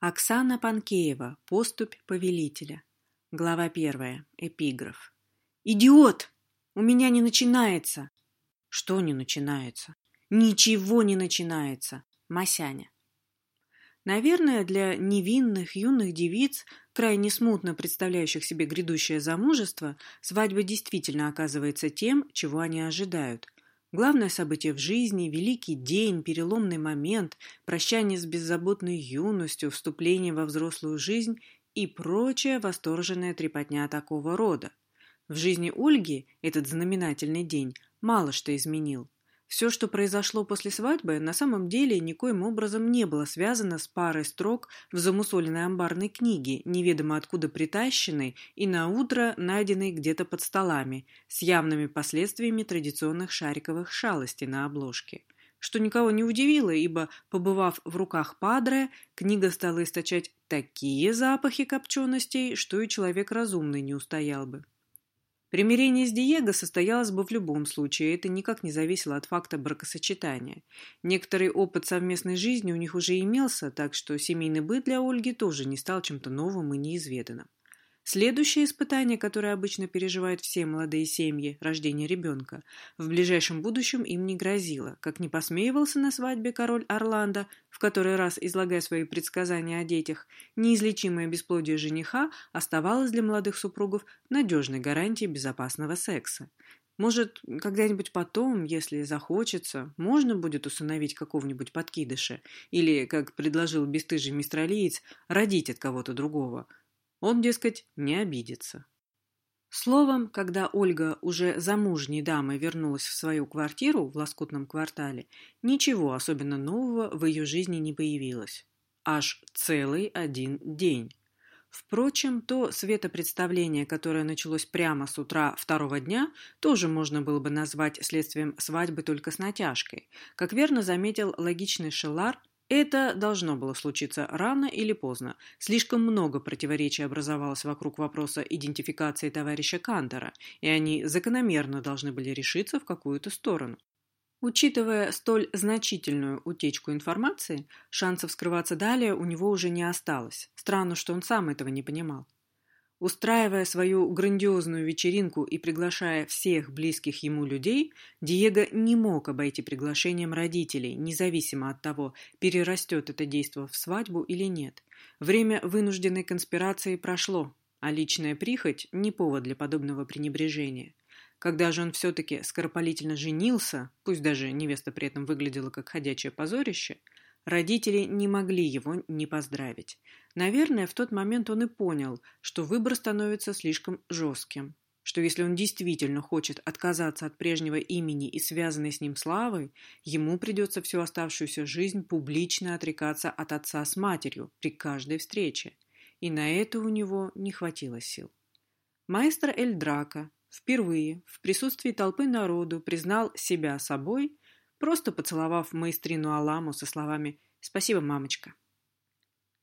Оксана Панкеева. Поступь повелителя. Глава первая. Эпиграф. «Идиот! У меня не начинается!» «Что не начинается?» «Ничего не начинается!» Масяня. Наверное, для невинных юных девиц, крайне смутно представляющих себе грядущее замужество, свадьба действительно оказывается тем, чего они ожидают – Главное событие в жизни, великий день, переломный момент, прощание с беззаботной юностью, вступление во взрослую жизнь и прочая восторженная трепотня такого рода. В жизни Ольги этот знаменательный день мало что изменил. Все, что произошло после свадьбы, на самом деле никоим образом не было связано с парой строк в замусоленной амбарной книге, неведомо откуда притащенной и на утро найденной где-то под столами, с явными последствиями традиционных шариковых шалостей на обложке. Что никого не удивило, ибо, побывав в руках Падре, книга стала источать такие запахи копченостей, что и человек разумный не устоял бы. Примирение с Диего состоялось бы в любом случае, это никак не зависело от факта бракосочетания. Некоторый опыт совместной жизни у них уже имелся, так что семейный быт для Ольги тоже не стал чем-то новым и неизведанным. Следующее испытание, которое обычно переживают все молодые семьи, рождение ребенка, в ближайшем будущем им не грозило, как не посмеивался на свадьбе король Орландо, в который раз излагая свои предсказания о детях, неизлечимое бесплодие жениха оставалось для молодых супругов надежной гарантией безопасного секса. Может, когда-нибудь потом, если захочется, можно будет усыновить какого-нибудь подкидыша или, как предложил бесстыжий мистралиец, родить от кого-то другого – он, дескать, не обидится. Словом, когда Ольга уже замужней дамой вернулась в свою квартиру в лоскутном квартале, ничего особенно нового в ее жизни не появилось. Аж целый один день. Впрочем, то светопредставление, которое началось прямо с утра второго дня, тоже можно было бы назвать следствием свадьбы только с натяжкой. Как верно заметил логичный Шелар, это должно было случиться рано или поздно. Слишком много противоречий образовалось вокруг вопроса идентификации товарища Кантера, и они закономерно должны были решиться в какую-то сторону. Учитывая столь значительную утечку информации, шансов скрываться далее у него уже не осталось. Странно, что он сам этого не понимал. Устраивая свою грандиозную вечеринку и приглашая всех близких ему людей, Диего не мог обойти приглашением родителей, независимо от того, перерастет это действо в свадьбу или нет. Время вынужденной конспирации прошло, а личная прихоть – не повод для подобного пренебрежения. Когда же он все-таки скоропалительно женился, пусть даже невеста при этом выглядела как ходячее позорище – Родители не могли его не поздравить. Наверное, в тот момент он и понял, что выбор становится слишком жестким, что если он действительно хочет отказаться от прежнего имени и связанной с ним славы, ему придется всю оставшуюся жизнь публично отрекаться от отца с матерью при каждой встрече. И на это у него не хватило сил. Маэстро Эль Драка впервые в присутствии толпы народу признал себя собой – просто поцеловав маэстрину Аламу со словами «Спасибо, мамочка».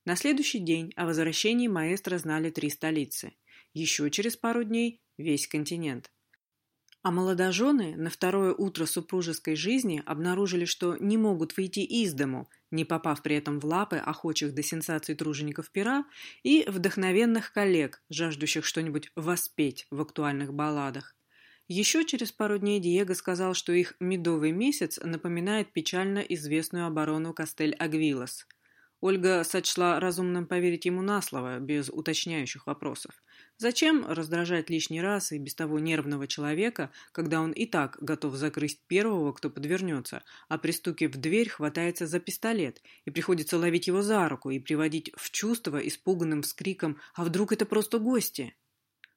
На следующий день о возвращении маэстро знали три столицы. Еще через пару дней – весь континент. А молодожены на второе утро супружеской жизни обнаружили, что не могут выйти из дому, не попав при этом в лапы охочих до сенсаций тружеников пера и вдохновенных коллег, жаждущих что-нибудь воспеть в актуальных балладах. Еще через пару дней Диего сказал, что их медовый месяц напоминает печально известную оборону Кастель-Агвилас. Ольга сочла разумным поверить ему на слово, без уточняющих вопросов. Зачем раздражать лишний раз и без того нервного человека, когда он и так готов закрыть первого, кто подвернется, а при стуке в дверь хватается за пистолет, и приходится ловить его за руку и приводить в чувство испуганным скриком «А вдруг это просто гости?»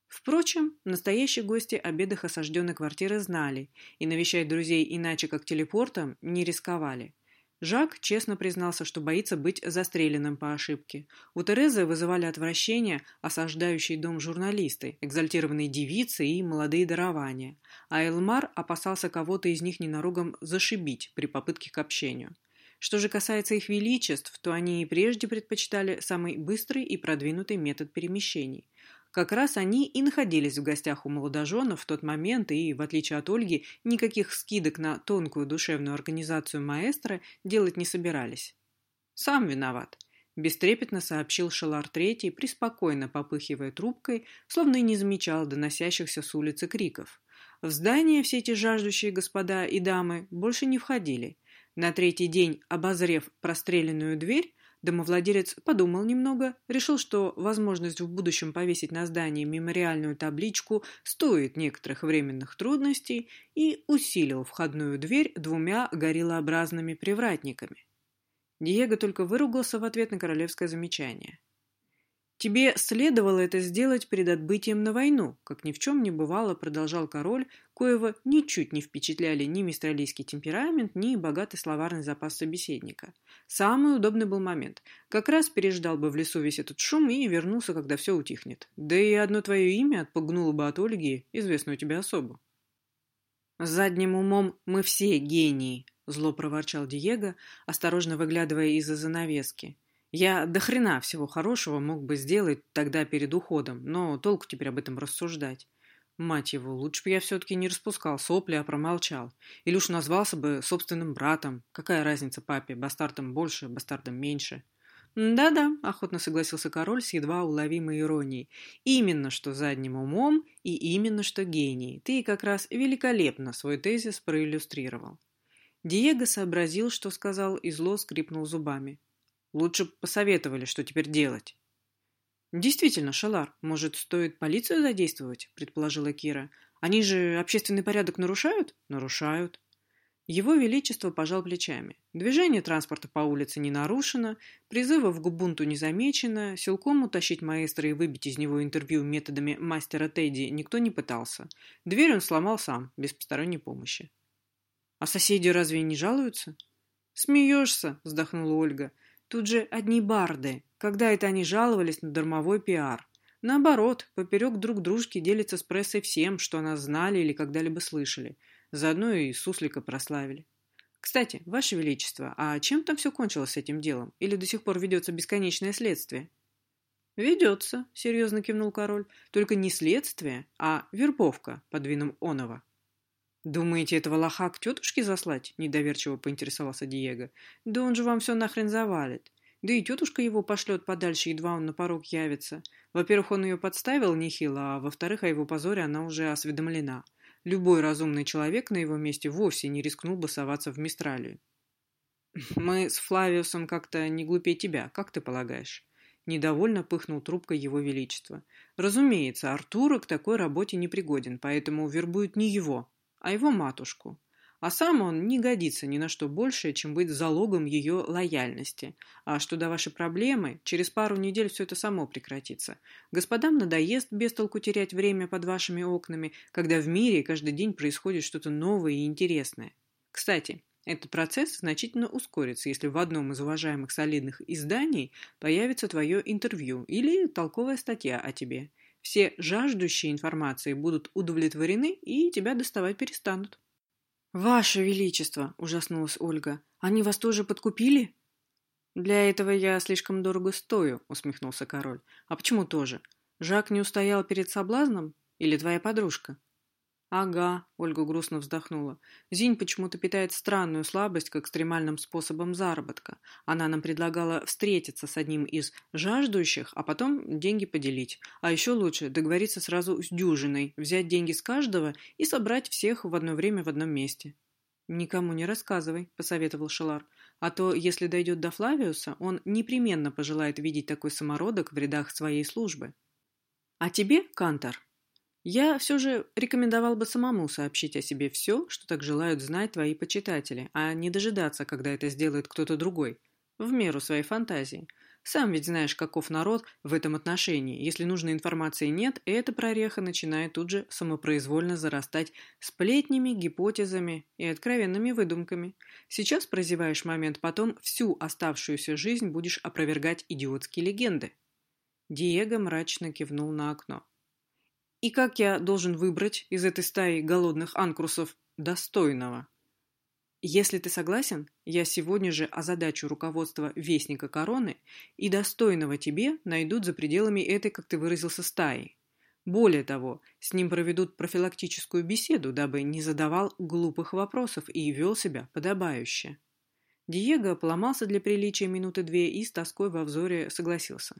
Впрочем, настоящие гости о бедах осажденной квартиры знали и навещать друзей иначе как телепортом не рисковали. Жак честно признался, что боится быть застреленным по ошибке. У Терезы вызывали отвращение осаждающие дом журналисты, экзальтированные девицы и молодые дарования, а Элмар опасался кого-то из них ненароком зашибить при попытке к общению. Что же касается их величеств, то они и прежде предпочитали самый быстрый и продвинутый метод перемещений – как раз они и находились в гостях у молодоженов в тот момент, и, в отличие от Ольги, никаких скидок на тонкую душевную организацию маэстро делать не собирались. Сам виноват. бестрепетно сообщил Шелар Третий, приспокойно попыхивая трубкой, словно и не замечал доносящихся с улицы криков. В здание все эти жаждущие господа и дамы больше не входили. На третий день, обозрев простреленную дверь, домовладелец подумал немного, решил, что возможность в будущем повесить на здании мемориальную табличку стоит некоторых временных трудностей и усилил входную дверь двумя гориллообразными привратниками. Диего только выругался в ответ на королевское замечание. «Тебе следовало это сделать перед отбытием на войну», как ни в чем не бывало, продолжал король, коего ничуть не впечатляли ни мистралийский темперамент, ни богатый словарный запас собеседника. Самый удобный был момент. Как раз переждал бы в лесу весь этот шум и вернулся, когда все утихнет. Да и одно твое имя отпугнуло бы от Ольги, известную тебе особу. «Задним умом мы все гении», — зло проворчал Диего, осторожно выглядывая из-за занавески. Я до хрена всего хорошего мог бы сделать тогда перед уходом, но толку теперь об этом рассуждать. Мать его, лучше бы я все-таки не распускал сопли, а промолчал. Или уж назвался бы собственным братом. Какая разница папе, бастардом больше, бастардом меньше. «Да-да», — охотно согласился король с едва уловимой иронией. «Именно что задним умом и именно что гений. Ты как раз великолепно свой тезис проиллюстрировал». Диего сообразил, что сказал, и зло скрипнул зубами. Лучше посоветовали, что теперь делать. «Действительно, Шалар, может, стоит полицию задействовать?» – предположила Кира. «Они же общественный порядок нарушают?» «Нарушают». Его Величество пожал плечами. Движение транспорта по улице не нарушено, призывов к бунту не замечено, силком утащить маэстро и выбить из него интервью методами мастера Тедди никто не пытался. Дверь он сломал сам, без посторонней помощи. «А соседи разве не жалуются?» «Смеешься», – вздохнула Ольга. Тут же одни барды. Когда это они жаловались на дармовой пиар? Наоборот, поперек друг дружки делятся с прессой всем, что о нас знали или когда-либо слышали. Заодно и Суслика прославили. Кстати, Ваше Величество, а чем там все кончилось с этим делом? Или до сих пор ведется бесконечное следствие? «Ведется», — серьезно кивнул король. «Только не следствие, а вербовка под вином Онова». «Думаете, этого лоха к тетушке заслать?» – недоверчиво поинтересовался Диего. «Да он же вам все нахрен завалит. Да и тетушка его пошлет подальше, едва он на порог явится. Во-первых, он ее подставил нехило, а во-вторых, о его позоре она уже осведомлена. Любой разумный человек на его месте вовсе не рискнул бы соваться в Мистралию. «Мы с Флавиусом как-то не глупее тебя, как ты полагаешь?» Недовольно пыхнул трубкой его величества. «Разумеется, Артура к такой работе не пригоден, поэтому вербуют не его, а его матушку. А сам он не годится ни на что большее, чем быть залогом ее лояльности. А что до вашей проблемы, через пару недель все это само прекратится. Господам надоест без толку терять время под вашими окнами, когда в мире каждый день происходит что-то новое и интересное. Кстати, этот процесс значительно ускорится, если в одном из уважаемых солидных изданий появится твое интервью или толковая статья о тебе. Все жаждущие информации будут удовлетворены и тебя доставать перестанут. «Ваше Величество!» – ужаснулась Ольга. «Они вас тоже подкупили?» «Для этого я слишком дорого стою», – усмехнулся король. «А почему тоже? Жак не устоял перед соблазном? Или твоя подружка?» «Ага», — Ольга грустно вздохнула. «Зинь почему-то питает странную слабость к экстремальным способам заработка. Она нам предлагала встретиться с одним из жаждущих, а потом деньги поделить. А еще лучше договориться сразу с дюжиной, взять деньги с каждого и собрать всех в одно время в одном месте». «Никому не рассказывай», — посоветовал Шелар. «А то, если дойдет до Флавиуса, он непременно пожелает видеть такой самородок в рядах своей службы». «А тебе, Кантор, я все же рекомендовал бы самому сообщить о себе все, что так желают знать твои почитатели, а не дожидаться, когда это сделает кто-то другой, в меру своей фантазии. Сам ведь знаешь, каков народ в этом отношении. Если нужной информации нет, эта прореха начинает тут же самопроизвольно зарастать сплетнями, гипотезами и откровенными выдумками. Сейчас прозеваешь момент, потом всю оставшуюся жизнь будешь опровергать идиотские легенды. Диего мрачно кивнул на окно. И как я должен выбрать из этой стаи голодных анкрусов достойного? Если ты согласен, я сегодня же озадачу руководство Вестника Короны, и достойного тебе найдут за пределами этой, как ты выразился, стаи. Более того, с ним проведут профилактическую беседу, дабы не задавал глупых вопросов и вел себя подобающе. Диего поломался для приличия минуты две и с тоской во взоре согласился.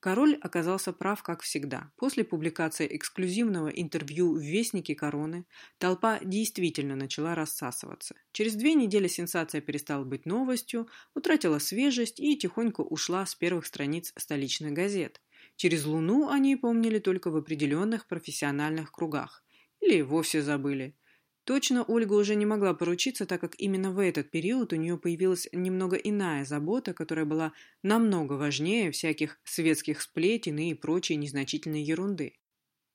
Король оказался прав, как всегда. После публикации эксклюзивного интервью в Вестнике Короны толпа действительно начала рассасываться. Через две недели сенсация перестала быть новостью, утратила свежесть и тихонько ушла с первых страниц столичных газет. Через Луну они помнили только в определенных профессиональных кругах. Или вовсе забыли. Точно Ольга уже не могла поручиться, так как именно в этот период у нее появилась немного иная забота, которая была намного важнее всяких светских сплетен и прочей незначительной ерунды.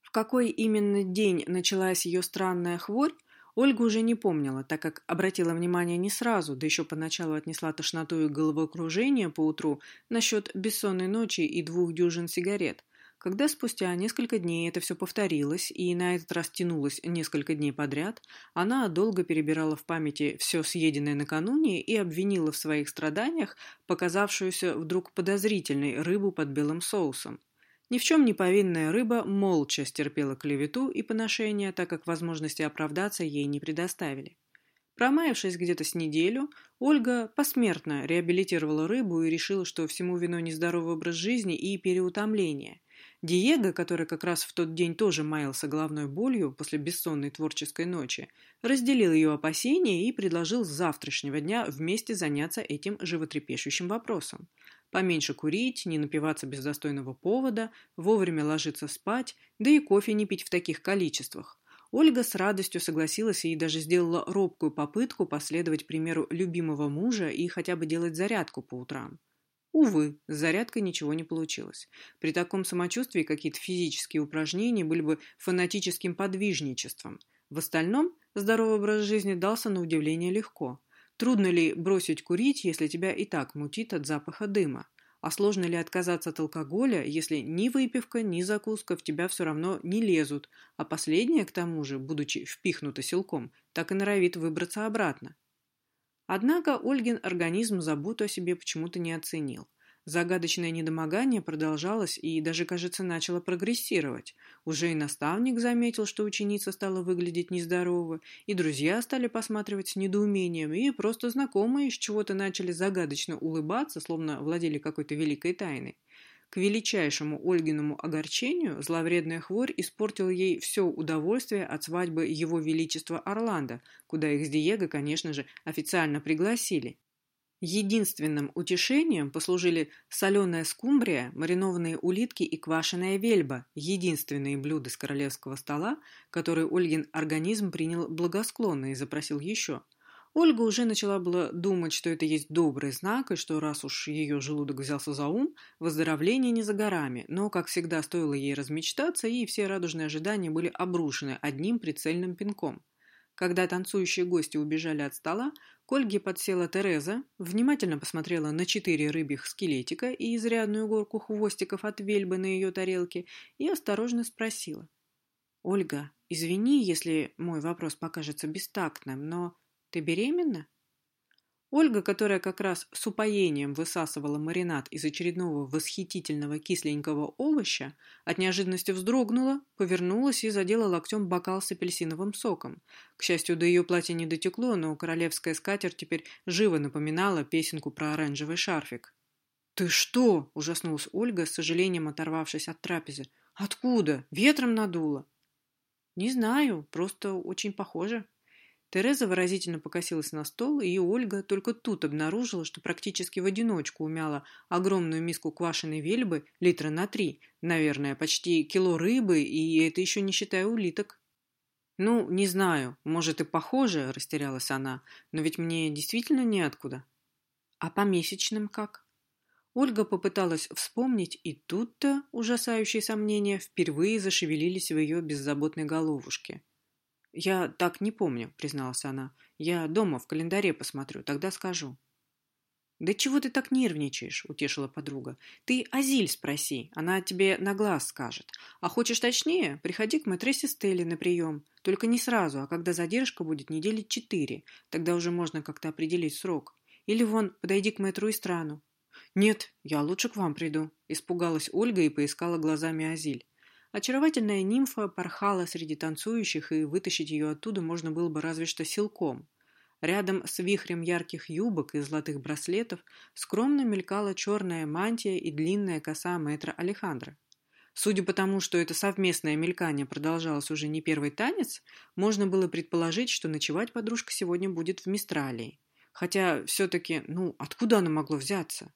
В какой именно день началась ее странная хворь, Ольга уже не помнила, так как обратила внимание не сразу, да еще поначалу отнесла тошноту и головокружение поутру насчет бессонной ночи и двух дюжин сигарет – когда спустя несколько дней это все повторилось и на этот раз тянулось несколько дней подряд, она долго перебирала в памяти все съеденное накануне и обвинила в своих страданиях показавшуюся вдруг подозрительной рыбу под белым соусом. Ни в чем не повинная рыба молча стерпела клевету и поношение, так как возможности оправдаться ей не предоставили. Промаявшись где-то с неделю, Ольга посмертно реабилитировала рыбу и решила, что всему виной нездоровый образ жизни и переутомление. Диего, который как раз в тот день тоже маялся головной болью после бессонной творческой ночи, разделил ее опасения и предложил с завтрашнего дня вместе заняться этим животрепещущим вопросом. Поменьше курить, не напиваться без достойного повода, вовремя ложиться спать, да и кофе не пить в таких количествах. Ольга с радостью согласилась и даже сделала робкую попытку последовать примеру любимого мужа и хотя бы делать зарядку по утрам. Увы, с зарядкой ничего не получилось. При таком самочувствии какие-то физические упражнения были бы фанатическим подвижничеством. В остальном здоровый образ жизни дался на удивление легко. Трудно ли бросить курить, если тебя и так мутит от запаха дыма? А сложно ли отказаться от алкоголя, если ни выпивка, ни закуска в тебя все равно не лезут, а последняя, к тому же, будучи впихнута силком, так и норовит выбраться обратно? Однако Ольгин организм заботу о себе почему-то не оценил. Загадочное недомогание продолжалось и даже, кажется, начало прогрессировать. Уже и наставник заметил, что ученица стала выглядеть нездорово, и друзья стали посматривать с недоумением, и просто знакомые с чего-то начали загадочно улыбаться, словно владели какой-то великой тайной. К величайшему Ольгиному огорчению зловредная хворь испортила ей все удовольствие от свадьбы Его Величества Орландо, куда их с Диего, конечно же, официально пригласили. Единственным утешением послужили соленая скумбрия, маринованные улитки и квашеная вельба, единственные блюда с королевского стола, которые Ольгин организм принял благосклонно и запросил еще – Ольга уже начала было думать, что это есть добрый знак, и что раз уж ее желудок взялся за ум, выздоровление не за горами, но, как всегда, стоило ей размечтаться, и все радужные ожидания были обрушены одним прицельным пинком. Когда танцующие гости убежали от стола, к Ольге подсела Тереза, внимательно посмотрела на четыре рыбьих скелетика и изрядную горку хвостиков от вельбы на ее тарелке и осторожно спросила. «Ольга, извини, если мой вопрос покажется бестактным, но ты беременна?» Ольга, которая как раз с упоением высасывала маринад из очередного восхитительного кисленького овоща, от неожиданности вздрогнула, повернулась и задела локтем бокал с апельсиновым соком. К счастью, до ее платья не дотекло, но королевская скатерть теперь живо напоминала песенку про оранжевый шарфик. «Ты что?» – ужаснулась Ольга, с сожалением оторвавшись от трапезы. «Откуда? Ветром надуло?» «Не знаю, просто очень похоже», Тереза выразительно покосилась на стол, и Ольга только тут обнаружила, что практически в одиночку умяла огромную миску квашеной вельбы литра на три, наверное, почти кило рыбы, и это еще не считая улиток. «Ну, не знаю, может и похоже», – растерялась она, – «но ведь мне действительно неоткуда». «А по месячным как?» Ольга попыталась вспомнить, и тут-то ужасающие сомнения впервые зашевелились в ее беззаботной головушке. «Я так не помню», — призналась она. «Я дома в календаре посмотрю, тогда скажу». «Да чего ты так нервничаешь?» — утешила подруга. «Ты Азиль спроси, она тебе на глаз скажет. А хочешь точнее, приходи к мэтрессе Стелли на прием. Только не сразу, а когда задержка будет недели четыре. Тогда уже можно как-то определить срок. Или вон, подойди к мэтру и страну». «Нет, я лучше к вам приду», — испугалась Ольга и поискала глазами Азиль. Очаровательная нимфа порхала среди танцующих, и вытащить ее оттуда можно было бы разве что силком. Рядом с вихрем ярких юбок и золотых браслетов скромно мелькала черная мантия и длинная коса мэтра Алехандро. Судя по тому, что это совместное мелькание продолжалось уже не первый танец, можно было предположить, что ночевать подружка сегодня будет в Мистралии. Хотя все-таки, ну, откуда она могло взяться?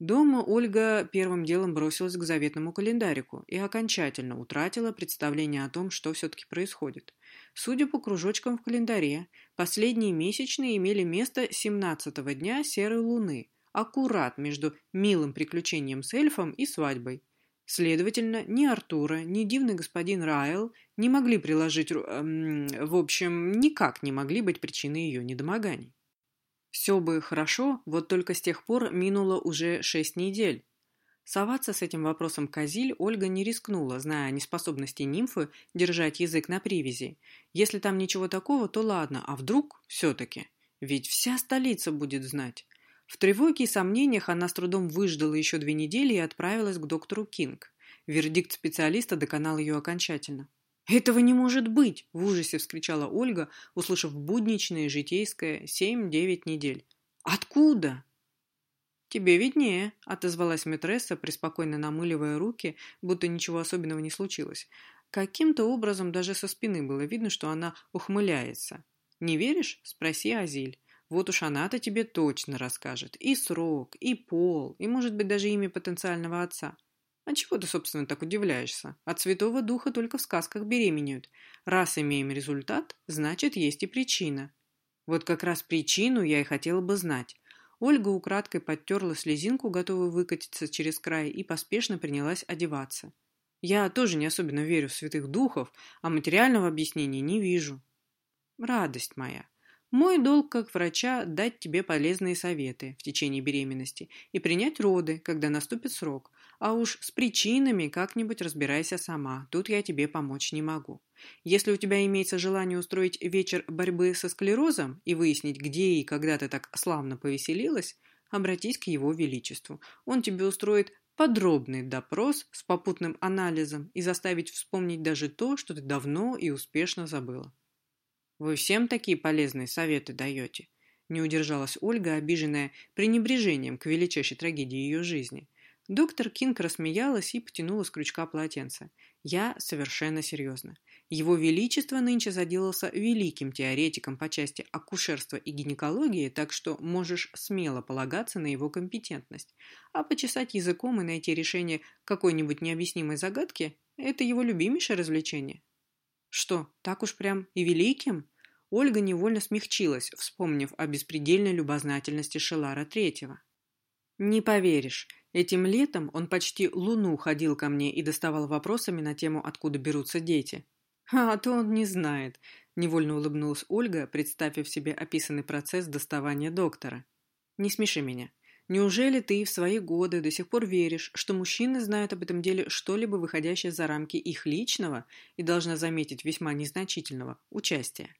Дома Ольга первым делом бросилась к заветному календарику и окончательно утратила представление о том, что все-таки происходит. Судя по кружочкам в календаре, последние месячные имели место 17-го дня серой луны, аккурат между милым приключением с эльфом и свадьбой. Следовательно, ни Артура, ни дивный господин Райл не могли приложить... Эм, в общем, никак не могли быть причиной ее недомоганий. Все бы хорошо, вот только с тех пор минуло уже шесть недель. Соваться с этим вопросом Казиль Ольга не рискнула, зная о неспособности нимфы держать язык на привязи. Если там ничего такого, то ладно, а вдруг все-таки? Ведь вся столица будет знать. В тревоге и сомнениях она с трудом выждала еще две недели и отправилась к доктору Кинг. Вердикт специалиста доконал ее окончательно. «Этого не может быть!» – в ужасе вскричала Ольга, услышав будничное житейское семь-девять недель. «Откуда?» «Тебе виднее», – отозвалась Метресса, преспокойно намыливая руки, будто ничего особенного не случилось. Каким-то образом даже со спины было видно, что она ухмыляется. «Не веришь?» – спроси Азиль. Вот уж она-то тебе точно расскажет. И срок, и пол, и, может быть, даже имя потенциального отца. А чего ты, собственно, так удивляешься? От Святого Духа только в сказках беременеют. Раз имеем результат, значит, есть и причина. Вот как раз причину я и хотела бы знать. Ольга украдкой подтерла слезинку, готовую выкатиться через край, и поспешно принялась одеваться. Я тоже не особенно верю в святых духов, а материального объяснения не вижу. Радость моя. Мой долг как врача – дать тебе полезные советы в течение беременности и принять роды, когда наступит срок. А уж с причинами как-нибудь разбирайся сама, тут я тебе помочь не могу. Если у тебя имеется желание устроить вечер борьбы со склерозом и выяснить, где и когда ты так славно повеселилась, обратись к его величеству. Он тебе устроит подробный допрос с попутным анализом и заставить вспомнить даже то, что ты давно и успешно забыла. Вы всем такие полезные советы даете?» Не удержалась Ольга, обиженная пренебрежением к величайшей трагедии ее жизни. Доктор Кинг рассмеялась и потянула с крючка полотенце. «Я совершенно серьезно. Его Величество нынче заделался великим теоретиком по части акушерства и гинекологии, так что можешь смело полагаться на его компетентность. А почесать языком и найти решение какой-нибудь необъяснимой загадки – это его любимейшее развлечение». Что, так уж прям и великим? Ольга невольно смягчилась, вспомнив о беспредельной любознательности Шелара Третьего. «Не поверишь, этим летом он почти луну ходил ко мне и доставал вопросами на тему, откуда берутся дети. А то он не знает», – невольно улыбнулась Ольга, представив себе описанный процесс доставания доктора. «Не смеши меня. Неужели ты в свои годы до сих пор веришь, что мужчины знают об этом деле что-либо выходящее за рамки их личного и, должна заметить, весьма незначительного участия?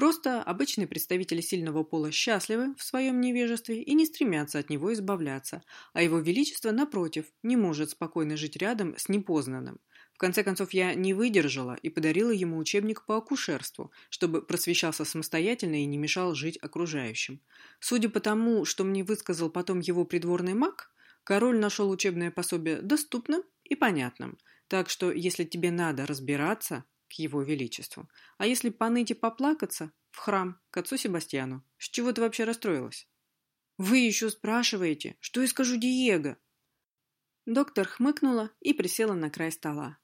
Просто обычные представители сильного пола счастливы в своем невежестве и не стремятся от него избавляться, а его величество, напротив, не может спокойно жить рядом с непознанным, конце концов, я не выдержала и подарила ему учебник по акушерству, чтобы просвещался самостоятельно и не мешал жить окружающим. Судя по тому, что мне высказал потом его придворный маг, король нашел учебное пособие доступным и понятным, так что, если тебе надо разбираться, к его величеству, а если поныть и поплакаться, в храм, к отцу Себастьяну. С чего ты вообще расстроилась? Вы еще спрашиваете, что я скажу Диего? Доктор хмыкнула и присела на край стола.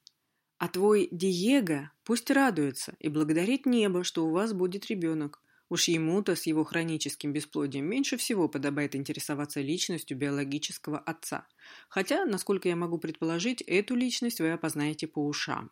А твой Диего пусть радуется и благодарит небо, что у вас будет ребенок. Уж ему-то с его хроническим бесплодием меньше всего подобает интересоваться личностью биологического отца. Хотя, насколько я могу предположить, эту личность вы опознаете по ушам.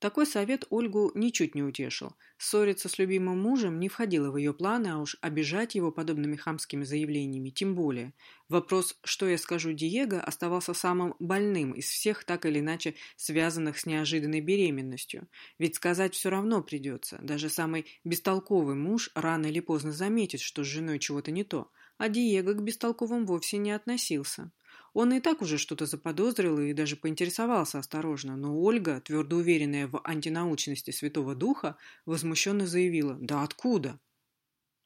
Такой совет Ольгу ничуть не утешил. Ссориться с любимым мужем не входило в ее планы, а уж обижать его подобными хамскими заявлениями тем более. Вопрос «что я скажу Диего» оставался самым больным из всех так или иначе связанных с неожиданной беременностью. Ведь сказать все равно придется. Даже самый бестолковый муж рано или поздно заметит, что с женой чего-то не то. А Диего к бестолковым вовсе не относился. Он и так уже что-то заподозрил и даже поинтересовался осторожно, но Ольга, твердо уверенная в антинаучности Святого Духа, возмущенно заявила «Да откуда?».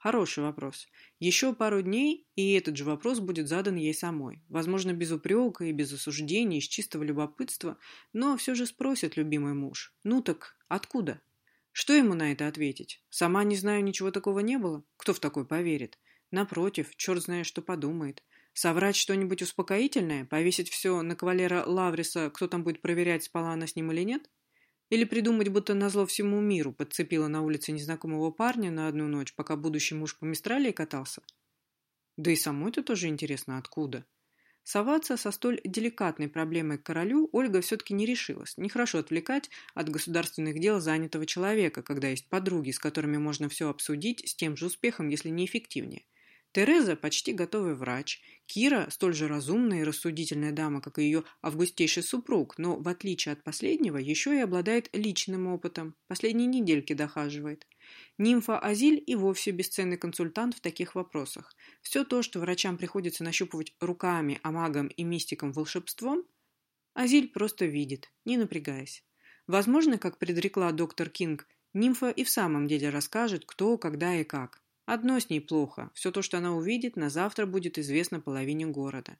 Хороший вопрос. Еще пару дней, и этот же вопрос будет задан ей самой. Возможно, без упрека и без осуждения, из чистого любопытства, но все же спросит любимый муж. Ну так откуда? Что ему на это ответить? Сама не знаю, ничего такого не было? Кто в такой поверит? Напротив, черт знает, что подумает. Соврать что-нибудь успокоительное? Повесить все на кавалера Лавриса, кто там будет проверять, спала она с ним или нет? Или придумать, будто назло всему миру подцепила на улице незнакомого парня на одну ночь, пока будущий муж по Мистралии катался? Да и самой-то тоже интересно, откуда. Соваться со столь деликатной проблемой к королю Ольга все-таки не решилась. Нехорошо отвлекать от государственных дел занятого человека, когда есть подруги, с которыми можно все обсудить с тем же успехом, если не эффективнее. Тереза почти готовый врач, Кира столь же разумная и рассудительная дама, как и ее августейший супруг, но, в отличие от последнего, еще и обладает личным опытом, последние недельки дохаживает. Нимфа Азиль и вовсе бесценный консультант в таких вопросах. Все то, что врачам приходится нащупывать руками, а магам и мистикам волшебством, Азиль просто видит, не напрягаясь. Возможно, как предрекла доктор Кинг, нимфа и в самом деле расскажет, кто, когда и как. Одно с ней плохо. Все то, что она увидит, на завтра будет известно половине города.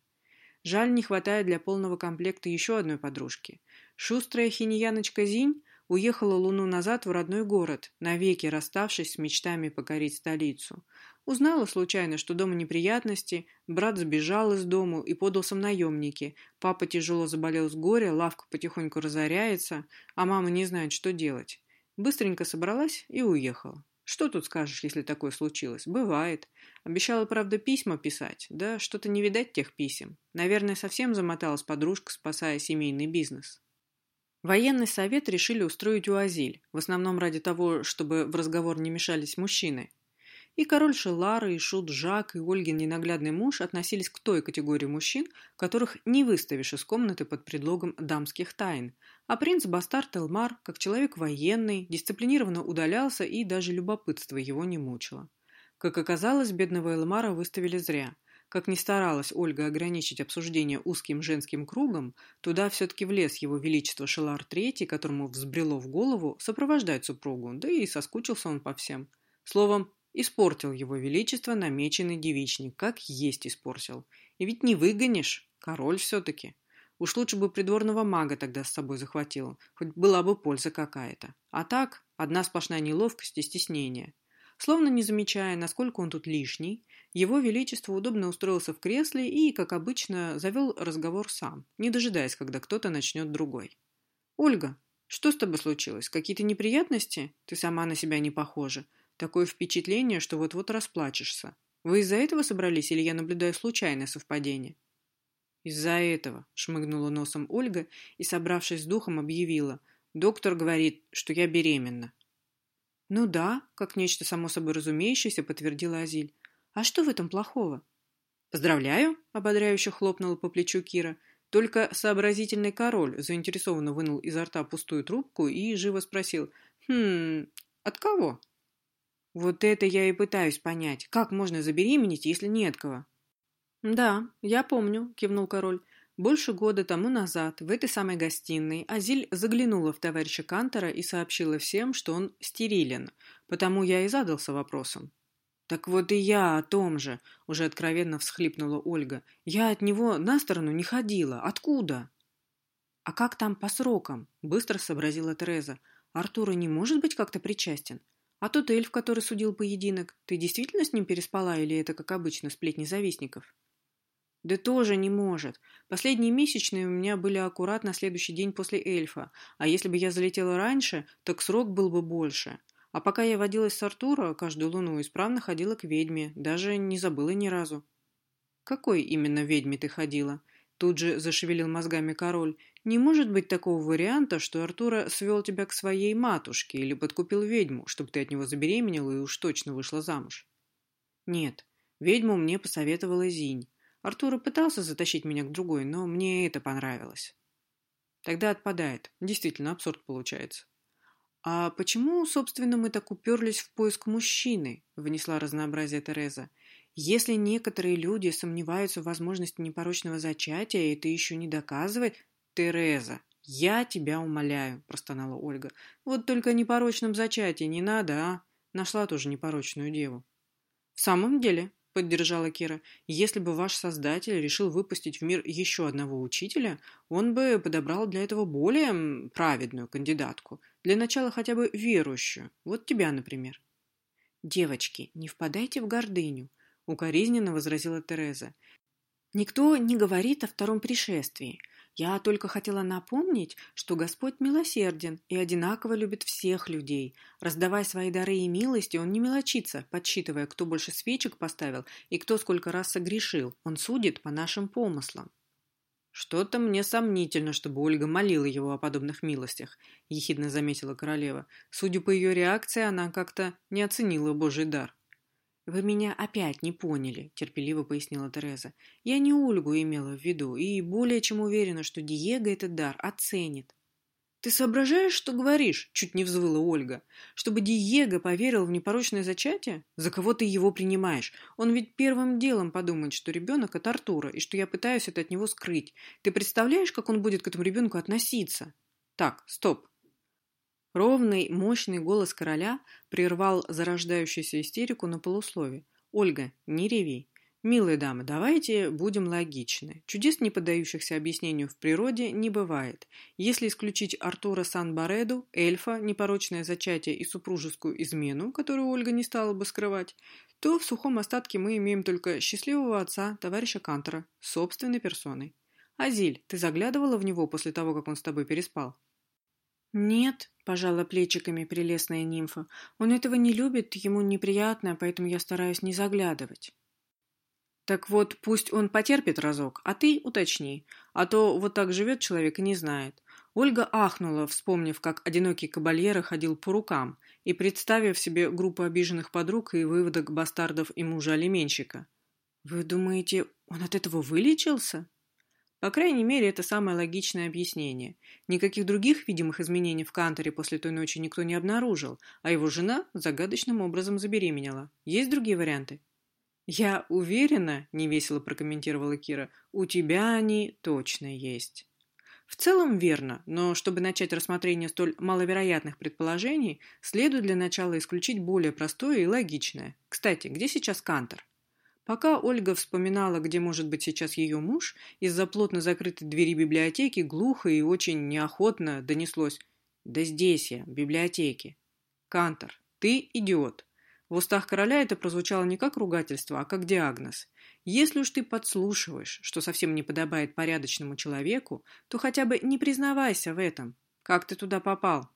Жаль, не хватает для полного комплекта еще одной подружки. Шустрая хиньяночка Зинь уехала луну назад в родной город, навеки расставшись с мечтами покорить столицу. Узнала случайно, что дома неприятности, брат сбежал из дому и подался в наемники, папа тяжело заболел с горя, лавка потихоньку разоряется, а мама не знает, что делать. Быстренько собралась и уехала. Что тут скажешь, если такое случилось? Бывает. Обещала, правда, письма писать. Да что-то не видать тех писем. Наверное, совсем замоталась подружка, спасая семейный бизнес. Военный совет решили устроить у Азиль, в основном ради того, чтобы в разговор не мешались мужчины. И король Шелара, и шут Жак, и Ольгин ненаглядный муж относились к той категории мужчин, которых не выставишь из комнаты под предлогом дамских тайн, а принц Бастард Элмар, как человек военный, дисциплинированно удалялся и даже любопытство его не мучило. Как оказалось, бедного Элмара выставили зря. Как ни старалась Ольга ограничить обсуждение узким женским кругом, туда все-таки влез его величество Шелар III, которому взбрело в голову сопровождать супругу, да и соскучился он по всем. Словом, Испортил его величество намеченный девичник, как есть испортил. И ведь не выгонишь, король все-таки. Уж лучше бы придворного мага тогда с собой захватил, хоть была бы польза какая-то. А так, одна сплошная неловкость и стеснение. Словно не замечая, насколько он тут лишний, его величество удобно устроился в кресле и, как обычно, завел разговор сам, не дожидаясь, когда кто-то начнет другой. «Ольга, что с тобой случилось? Какие-то неприятности? Ты сама на себя не похожа. Такое впечатление, что вот-вот расплачешься. Вы из-за этого собрались или я наблюдаю случайное совпадение?» «Из-за этого», — шмыгнула носом Ольга и, собравшись с духом, объявила. «Доктор говорит, что я беременна». «Ну да», — как нечто само собой разумеющееся, подтвердила Азиль. «А что в этом плохого?» «Поздравляю», — ободряюще хлопнула по плечу Кира. Только сообразительный король заинтересованно вынул изо рта пустую трубку и живо спросил. «Хм, от кого?» Вот это я и пытаюсь понять. Как можно забеременеть, если не от кого? Да, я помню, кивнул король. Больше года тому назад в этой самой гостиной Азиль заглянула в товарища Кантора и сообщила всем, что он стерилен, потому я и задался вопросом. «Так вот и я о том же», — уже откровенно всхлипнула Ольга. «Я от него на сторону не ходила. Откуда?» «А как там по срокам?» — быстро сообразила Тереза. «Артура не может быть как-то причастен?» А тот эльф, который судил поединок, ты действительно с ним переспала или это, как обычно, сплетни завистников? Да тоже не может. Последние месячные у меня были аккурат на следующий день после эльфа, а если бы я залетела раньше, так срок был бы больше. А пока я водилась с Артура, каждую луну исправно ходила к ведьме, даже не забыла ни разу. Какой именно ведьме ты ходила? Тут же зашевелил мозгами король. Не может быть такого варианта, что Артура свел тебя к своей матушке или подкупил ведьму, чтобы ты от него забеременела и уж точно вышла замуж. Нет, ведьму мне посоветовала Зинь. Артура пытался затащить меня к другой, но мне это понравилось. Тогда отпадает. Действительно, абсурд получается. «А почему, собственно, мы так уперлись в поиск мужчины?» — внесла разнообразие Тереза. Если некоторые люди сомневаются в возможности непорочного зачатия, это еще не доказывает... Тереза, я тебя умоляю, простонала Ольга. Вот только о непорочном зачатии не надо, а? Нашла тоже непорочную деву. В самом деле, поддержала Кира. «Если бы ваш создатель решил выпустить в мир еще одного учителя, он бы подобрал для этого более праведную кандидатку. Для начала хотя бы верующую. Вот тебя, например». «Девочки, не впадайте в гордыню», — укоризненно возразила Тереза. «Никто не говорит о втором пришествии. Я только хотела напомнить, что Господь милосерден и одинаково любит всех людей. Раздавая свои дары и милости, Он не мелочится, подсчитывая, кто больше свечек поставил и кто сколько раз согрешил. Он судит по нашим помыслам. «Что-то мне сомнительно, чтобы Ольга молила его о подобных милостях», — ехидно заметила королева. Судя по ее реакции, она как-то не оценила Божий дар. «Вы меня опять не поняли», – терпеливо пояснила Тереза. «Я не Ольгу имела в виду и более чем уверена, что Диего этот дар оценит». «Ты соображаешь, что говоришь?» – чуть не взвыла Ольга. «Чтобы Диего поверил в непорочное зачатие? За кого ты его принимаешь? Он ведь первым делом подумает, что ребенок от Артура, и что я пытаюсь это от него скрыть. Ты представляешь, как он будет к этому ребенку относиться?» «Так, стоп. Ровный, мощный голос короля прервал зарождающуюся истерику на полуслове. «Ольга, не реви. Милые дамы, давайте будем логичны. Чудес, не поддающихся объяснению в природе, не бывает. Если исключить Артура Сан-Бареду, эльфа, непорочное зачатие и супружескую измену, которую Ольга не стала бы скрывать, то в сухом остатке мы имеем только счастливого отца, товарища Кантера, собственной персоной. Азиль, ты заглядывала в него после того, как он с тобой переспал? «Нет», — пожала плечиками прелестная нимфа, — «он этого не любит, ему неприятно, поэтому я стараюсь не заглядывать». «Так вот, пусть он потерпит разок, а ты уточни, а то вот так живет человек и не знает». Ольга ахнула, вспомнив, как одинокий кабальера ходил по рукам и представив себе группу обиженных подруг и выводок бастардов и мужа-алименщика. «Вы думаете, он от этого вылечился?» По крайней мере, это самое логичное объяснение. Никаких других видимых изменений в Канторе после той ночи никто не обнаружил, а его жена загадочным образом забеременела. Есть другие варианты? «Я уверена», — невесело прокомментировала Кира, — «у тебя они точно есть». В целом верно, но чтобы начать рассмотрение столь маловероятных предположений, следует для начала исключить более простое и логичное. Кстати, где сейчас Кантор? Пока Ольга вспоминала, где может быть сейчас ее муж, из-за плотно закрытой двери библиотеки глухо и очень неохотно донеслось «Да здесь я, в библиотеке». «Кантор, ты идиот». В устах короля это прозвучало не как ругательство, а как диагноз. Если уж ты подслушиваешь, что совсем не подобает порядочному человеку, то хотя бы не признавайся в этом. Как ты туда попал?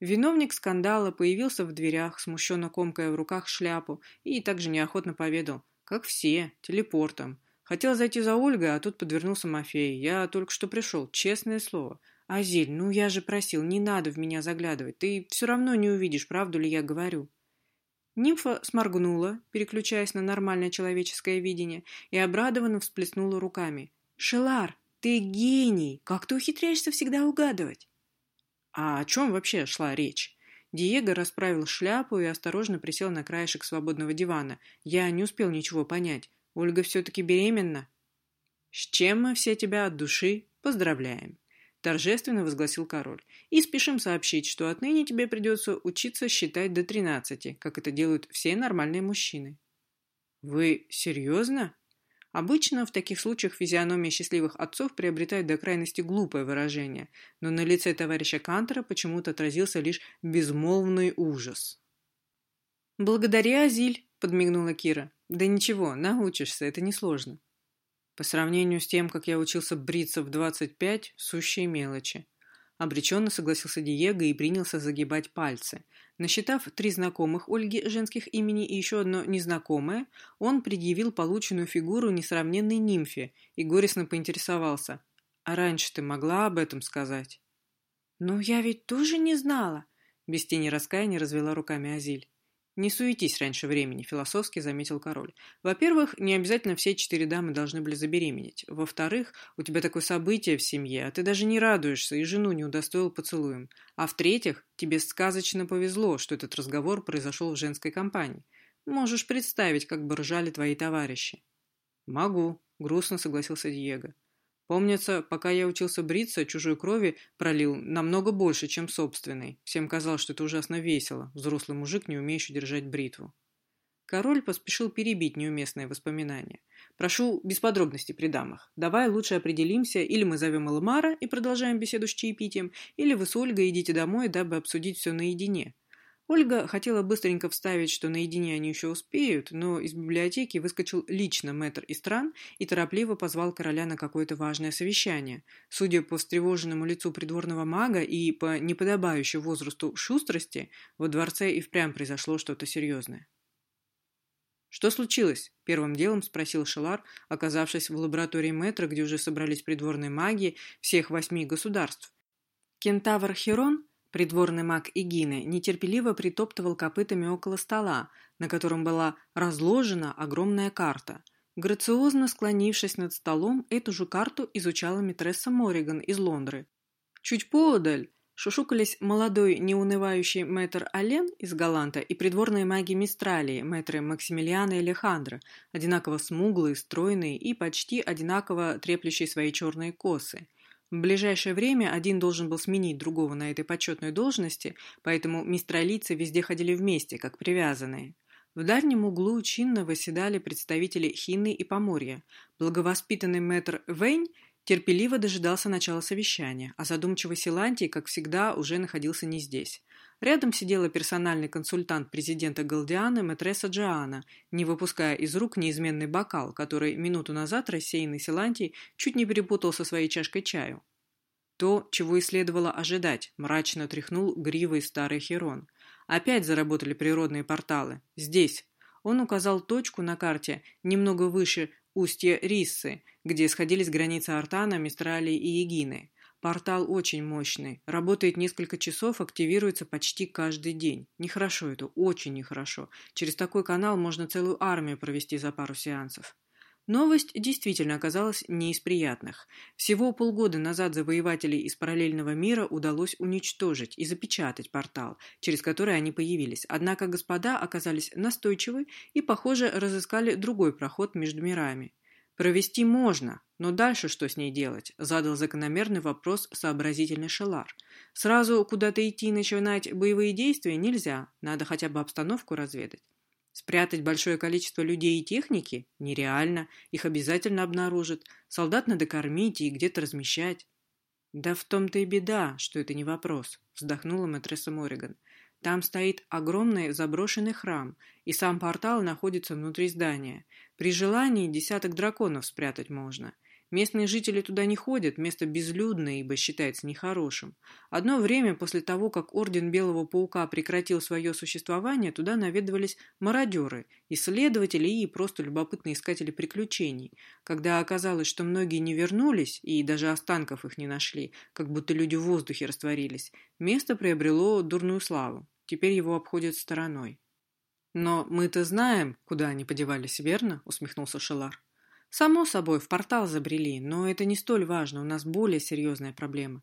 Виновник скандала появился в дверях, смущенно комкая в руках шляпу, и также неохотно поведал. Как все, телепортом. Хотел зайти за Ольгой, а тут подвернулся Мафей. Я только что пришел, честное слово. Азиль, ну я же просил, не надо в меня заглядывать. Ты все равно не увидишь, правду ли я говорю. Нимфа сморгнула, переключаясь на нормальное человеческое видение, и обрадованно всплеснула руками. «Шелар, ты гений! Как ты ухитряешься всегда угадывать?» А о чем вообще шла речь? Диего расправил шляпу и осторожно присел на краешек свободного дивана. Я не успел ничего понять. Ольга все-таки беременна. «С чем мы все тебя от души поздравляем!» Торжественно возгласил король. «И спешим сообщить, что отныне тебе придется учиться считать до тринадцати, как это делают все нормальные мужчины». «Вы серьезно?» Обычно в таких случаях физиономия счастливых отцов приобретает до крайности глупое выражение, но на лице товарища Кантера почему-то отразился лишь безмолвный ужас. «Благодари, Азиль», — подмигнула Кира. «Да ничего, научишься, это несложно». По сравнению с тем, как я учился бриться в 25, сущие мелочи. Обреченно согласился Диего и принялся загибать пальцы. Насчитав три знакомых Ольги женских имени и еще одно незнакомое, он предъявил полученную фигуру несравненной нимфе и горестно поинтересовался. «А раньше ты могла об этом сказать?» «Ну, я ведь тоже не знала», — без тени раскаяния развела руками Азиль. «Не суетись раньше времени», — философски заметил король. «Во-первых, не обязательно все четыре дамы должны были забеременеть. Во-вторых, у тебя такое событие в семье, а ты даже не радуешься и жену не удостоил поцелуем. А в-третьих, тебе сказочно повезло, что этот разговор произошел в женской компании. Можешь представить, как бы ржали твои товарищи. Могу, грустно согласился Диего. Помнится, пока я учился бриться, чужой крови пролил намного больше, чем собственной. Всем казалось, что это ужасно весело, взрослый мужик, не умеющий держать бритву. Король поспешил перебить неуместные воспоминания. «Прошу без подробностей при дамах. Давай лучше определимся, или мы зовем Элмара и продолжаем беседу с чаепитием, или вы с Ольгой идите домой, дабы обсудить все наедине. Ольга хотела быстренько вставить, что наедине они еще успеют, но из библиотеки выскочил лично мэтр Истран и торопливо позвал короля на какое-то важное совещание. Судя по встревоженному лицу придворного мага и по неподобающему возрасту шустрости, во дворце и впрямь произошло что-то серьезное. «Что случилось?» – первым делом спросил Шелар, оказавшись в лаборатории мэтра, где уже собрались придворные маги всех восьми государств. Кентавр Херон Придворный маг Игины нетерпеливо притоптывал копытами около стола, на котором была разложена огромная карта. Грациозно склонившись над столом, эту же карту изучала митресса Мориган из Лондры. Чуть поодаль шушукались молодой неунывающий мэтр Ален из Галанта и придворные маги Мистралии, мэтры Максимилиана и Алехандро, одинаково смуглые, стройные и почти одинаково треплющие свои черные косы – в ближайшее время один должен был сменить другого на этой почетной должности, поэтому мистралийцы везде ходили вместе, как привязанные. В дальнем углу чинно восседали представители Хинны и Поморья. Благовоспитанный мэтр Вейн терпеливо дожидался начала совещания, а задумчивый Силантий, как всегда, уже находился не здесь. Рядом сидела персональный консультант президента Галдиана Метреса Джоанна, не выпуская из рук неизменный бокал, который минуту назад рассеянный Силантий чуть не перепутал со своей чашкой чаю. То, чего и следовало ожидать, мрачно тряхнул гривой старый Херон. Опять заработали природные порталы. Здесь. Он указал точку на карте немного выше устья Риссы, где сходились границы Артана, Мистралии и Егины. Портал очень мощный. Работает несколько часов, активируется почти каждый день. Нехорошо это, очень нехорошо. Через такой канал можно целую армию провести за пару сеансов. Новость действительно оказалась не из приятных. Всего полгода назад завоевателей из параллельного мира удалось уничтожить и запечатать портал, через который они появились. Однако господа оказались настойчивы и, похоже, разыскали другой проход между мирами. «Провести можно, но дальше что с ней делать?» – задал закономерный вопрос сообразительный Шелар. «Сразу куда-то идти и начинать боевые действия нельзя, надо хотя бы обстановку разведать. Спрятать большое количество людей и техники нереально, их обязательно обнаружат. Солдат надо кормить и где-то размещать». «Да в том-то и беда, что это не вопрос», – вздохнула матресса Мориган. Там стоит огромный заброшенный храм, и сам портал находится внутри здания. При желании десяток драконов спрятать можно. Местные жители туда не ходят, место безлюдное, ибо считается нехорошим. Одно время после того, как Орден Белого Паука прекратил свое существование, туда наведывались мародеры, исследователи и просто любопытные искатели приключений. Когда оказалось, что многие не вернулись, и даже останков их не нашли, как будто люди в воздухе растворились, место приобрело дурную славу. Теперь его обходят стороной. «Но мы-то знаем, куда они подевались, верно?» — усмехнулся Шелар. Само собой, в портал забрели, но это не столь важно, у нас более серьезная проблема.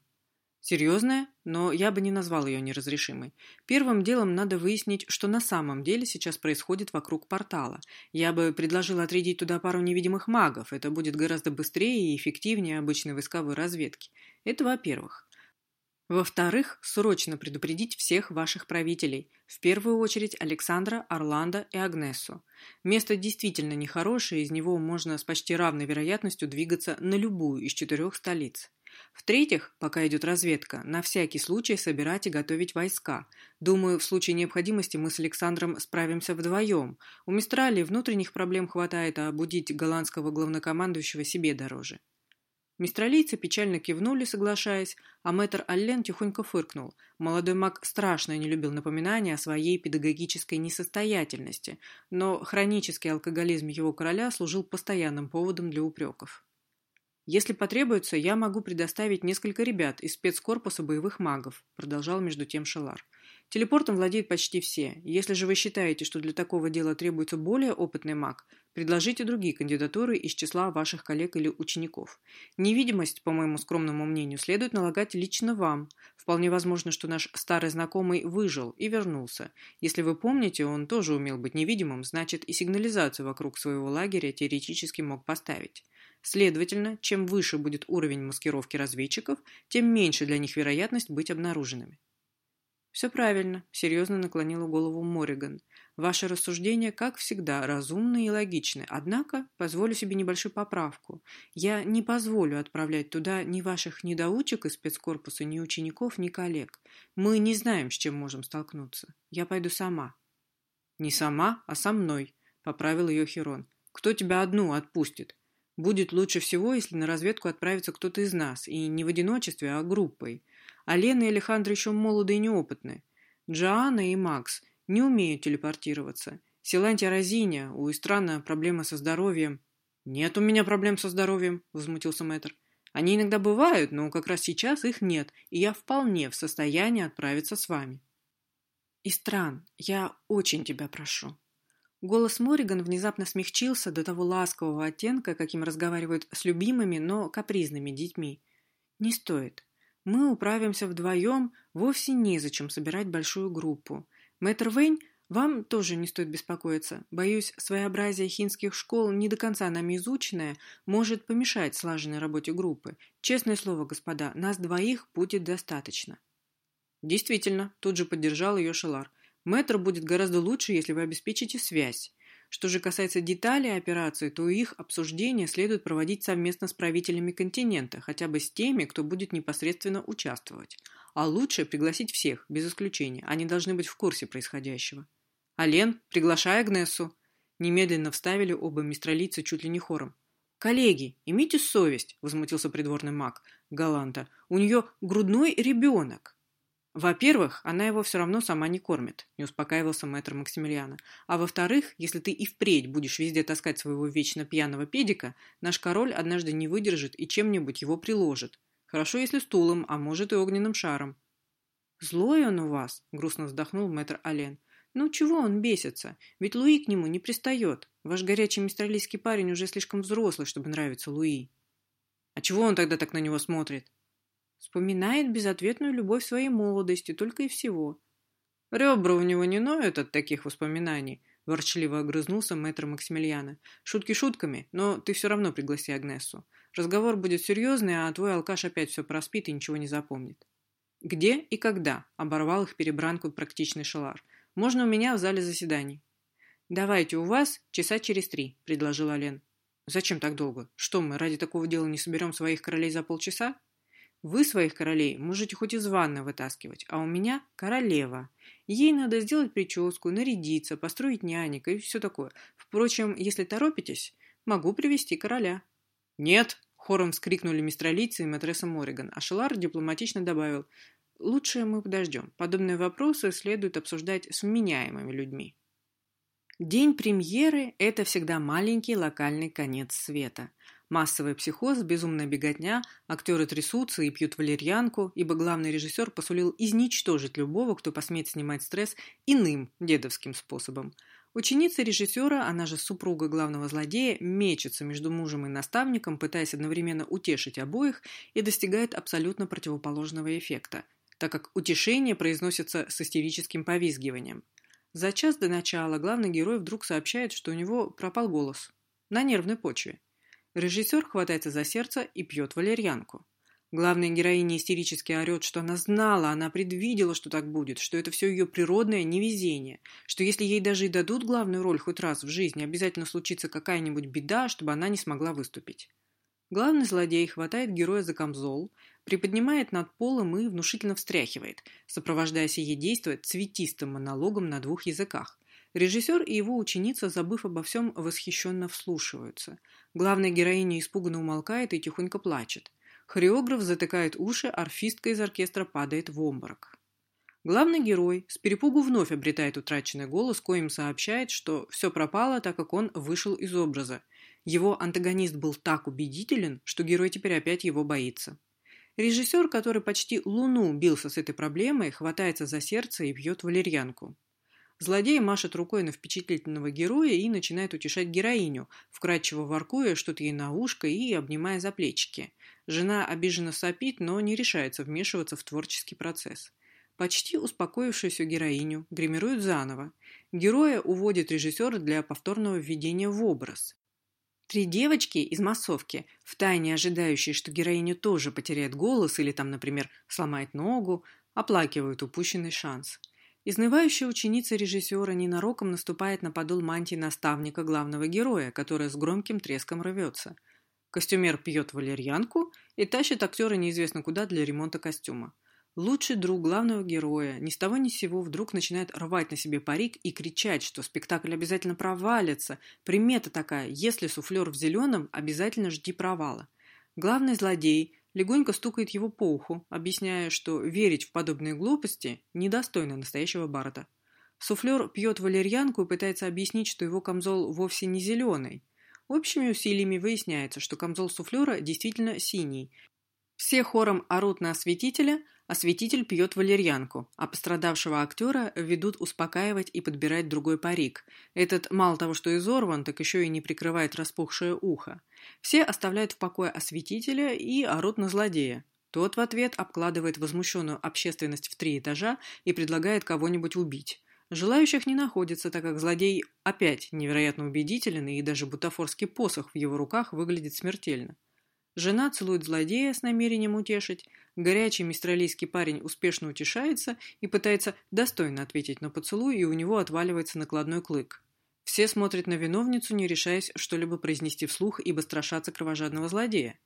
Серьезная, но я бы не назвал ее неразрешимой. Первым делом надо выяснить, что на самом деле сейчас происходит вокруг портала. Я бы предложил отрядить туда пару невидимых магов, это будет гораздо быстрее и эффективнее обычной войсковой разведки. Это во-первых. Во-вторых, срочно предупредить всех ваших правителей, в первую очередь Александра, Орландо и Агнесу. Место действительно нехорошее, из него можно с почти равной вероятностью двигаться на любую из четырех столиц. В-третьих, пока идет разведка, на всякий случай собирать и готовить войска. Думаю, в случае необходимости мы с Александром справимся вдвоем. У Мистрали внутренних проблем хватает, а будить голландского главнокомандующего себе дороже. Мистралийцы печально кивнули, соглашаясь, а мэтр Аллен тихонько фыркнул. Молодой маг страшно не любил напоминания о своей педагогической несостоятельности, но хронический алкоголизм его короля служил постоянным поводом для упреков. «Если потребуется, я могу предоставить несколько ребят из спецкорпуса боевых магов», продолжал между тем Шелар. Телепортом владеют почти все. Если же вы считаете, что для такого дела требуется более опытный маг, предложите другие кандидатуры из числа ваших коллег или учеников. Невидимость, по моему скромному мнению, следует налагать лично вам. Вполне возможно, что наш старый знакомый выжил и вернулся. Если вы помните, он тоже умел быть невидимым, значит и сигнализацию вокруг своего лагеря теоретически мог поставить. Следовательно, чем выше будет уровень маскировки разведчиков, тем меньше для них вероятность быть обнаруженными. «Все правильно», — серьезно наклонила голову Мориган. «Ваши рассуждения, как всегда, разумны и логичны. Однако, позволю себе небольшую поправку. Я не позволю отправлять туда ни ваших недоучек из спецкорпуса, ни учеников, ни коллег. Мы не знаем, с чем можем столкнуться. Я пойду сама». «Не сама, а со мной», — поправил ее Херон. «Кто тебя одну отпустит? Будет лучше всего, если на разведку отправится кто-то из нас, и не в одиночестве, а группой». А Лена и Алехандро еще молоды и неопытны. Джоанна и Макс не умеют телепортироваться. Силантия Розиня, у Истрана проблемы со здоровьем. «Нет у меня проблем со здоровьем», — возмутился мэтр. «Они иногда бывают, но как раз сейчас их нет, и я вполне в состоянии отправиться с вами». «Истран, я очень тебя прошу». Голос Мориган внезапно смягчился до того ласкового оттенка, каким разговаривают с любимыми, но капризными детьми. «Не стоит. Мы управимся вдвоем, вовсе незачем собирать большую группу. Мэтр Вейн, вам тоже не стоит беспокоиться. Боюсь, своеобразие хинских школ, не до конца нами изученное, может помешать слаженной работе группы. Честное слово, господа, нас двоих будет достаточно. Действительно, тут же поддержал ее Шелар. Мэтр будет гораздо лучше, если вы обеспечите связь. Что же касается деталей операции, то их обсуждение следует проводить совместно с правителями континента, хотя бы с теми, кто будет непосредственно участвовать. А лучше пригласить всех, без исключения. Они должны быть в курсе происходящего. «Ален, приглашай Агнесу!» Немедленно вставили оба мистралийца чуть ли не хором. «Коллеги, имейте совесть!» – возмутился придворный маг Галанта. «У нее грудной ребенок!» Во-первых, она его все равно сама не кормит, не успокаивался мэтр Максимилиана. А во-вторых, если ты и впредь будешь везде таскать своего вечно пьяного педика, наш король однажды не выдержит и чем-нибудь его приложит. Хорошо, если стулом, а может и огненным шаром. Злой он у вас, грустно вздохнул мэтр Ален. Ну чего он бесится? Ведь Луи к нему не пристает. Ваш горячий мистралийский парень уже слишком взрослый, чтобы нравиться Луи. А чего он тогда так на него смотрит? Вспоминает безответную любовь своей молодости, только и всего. Ребра у него не ноют от таких воспоминаний, ворчливо огрызнулся мэтр Максимилиана. Шутки шутками, но ты все равно пригласи Агнесу. Разговор будет серьезный, а твой алкаш опять все проспит и ничего не запомнит. «Где и когда?» – оборвал их перебранку практичный шалар. «Можно у меня в зале заседаний». «Давайте у вас часа через три», – предложил Ален. «Зачем так долго? Что мы, ради такого дела не соберем своих королей за полчаса?» Вы своих королей можете хоть из ванны вытаскивать, а у меня королева. Ей надо сделать прическу, нарядиться, построить нянек и все такое. Впрочем, если торопитесь, могу привести короля». «Нет!» — хором вскрикнули мистралийцы и матресса Мориган, а Шелар дипломатично добавил «Лучше мы подождем. Подобные вопросы следует обсуждать с вменяемыми людьми». День премьеры – это всегда маленький локальный конец света – Массовый психоз, безумная беготня, актеры трясутся и пьют валерьянку, ибо главный режиссер посулил изничтожить любого, кто посмеет снимать стресс иным дедовским способом. Ученица режиссера, она же супруга главного злодея, мечется между мужем и наставником, пытаясь одновременно утешить обоих, и достигает абсолютно противоположного эффекта, так как утешение произносится с истерическим повизгиванием. За час до начала главный герой вдруг сообщает, что у него пропал голос. На нервной почве. Режиссер хватается за сердце и пьет валерьянку. Главная героиня истерически орет, что она знала, она предвидела, что так будет, что это все ее природное невезение, что если ей даже и дадут главную роль хоть раз в жизни, обязательно случится какая-нибудь беда, чтобы она не смогла выступить. Главный злодей хватает героя за камзол, приподнимает над полом и внушительно встряхивает, сопровождая сие действие цветистым монологом на двух языках. Режиссер и его ученица, забыв обо всем, восхищенно вслушиваются. Главная героиня испуганно умолкает и тихонько плачет. Хореограф затыкает уши, арфистка из оркестра падает в обморок. Главный герой с перепугу вновь обретает утраченный голос, коим сообщает, что все пропало, так как он вышел из образа. Его антагонист был так убедителен, что герой теперь опять его боится. Режиссер, который почти луну бился с этой проблемой, хватается за сердце и бьет валерьянку. Злодей машет рукой на впечатлительного героя и начинает утешать героиню, вкрадчиво воркуя что-то ей на ушко и обнимая за плечики. Жена обиженно сопит, но не решается вмешиваться в творческий процесс. Почти успокоившуюся героиню гримируют заново. Героя уводит режиссер для повторного введения в образ. Три девочки из массовки, втайне ожидающие, что героиня тоже потеряет голос или там, например, сломает ногу, оплакивают упущенный шанс. Изнывающая ученица режиссера ненароком наступает на подол мантии наставника главного героя, которая с громким треском рвется. Костюмер пьет валерьянку и тащит актера неизвестно куда для ремонта костюма. Лучший друг главного героя ни с того ни с сего вдруг начинает рвать на себе парик и кричать, что спектакль обязательно провалится. Примета такая, если суфлер в зеленом, обязательно жди провала. Главный злодей легонько стукает его по уху, объясняя, что верить в подобные глупости недостойно настоящего Барта. Суфлер пьет валерьянку и пытается объяснить, что его камзол вовсе не зеленый. Общими усилиями выясняется, что камзол суфлера действительно синий. Все хором орут на осветителя – Осветитель пьет валерьянку, а пострадавшего актера ведут успокаивать и подбирать другой парик. Этот мало того, что изорван, так еще и не прикрывает распухшее ухо. Все оставляют в покое осветителя и орут на злодея. Тот в ответ обкладывает возмущенную общественность в три этажа и предлагает кого-нибудь убить. Желающих не находится, так как злодей опять невероятно убедителен, и даже бутафорский посох в его руках выглядит смертельно. Жена целует злодея с намерением утешить. Горячий мистралийский парень успешно утешается и пытается достойно ответить на поцелуй, и у него отваливается накладной клык. Все смотрят на виновницу, не решаясь что-либо произнести вслух, ибо страшатся кровожадного злодея.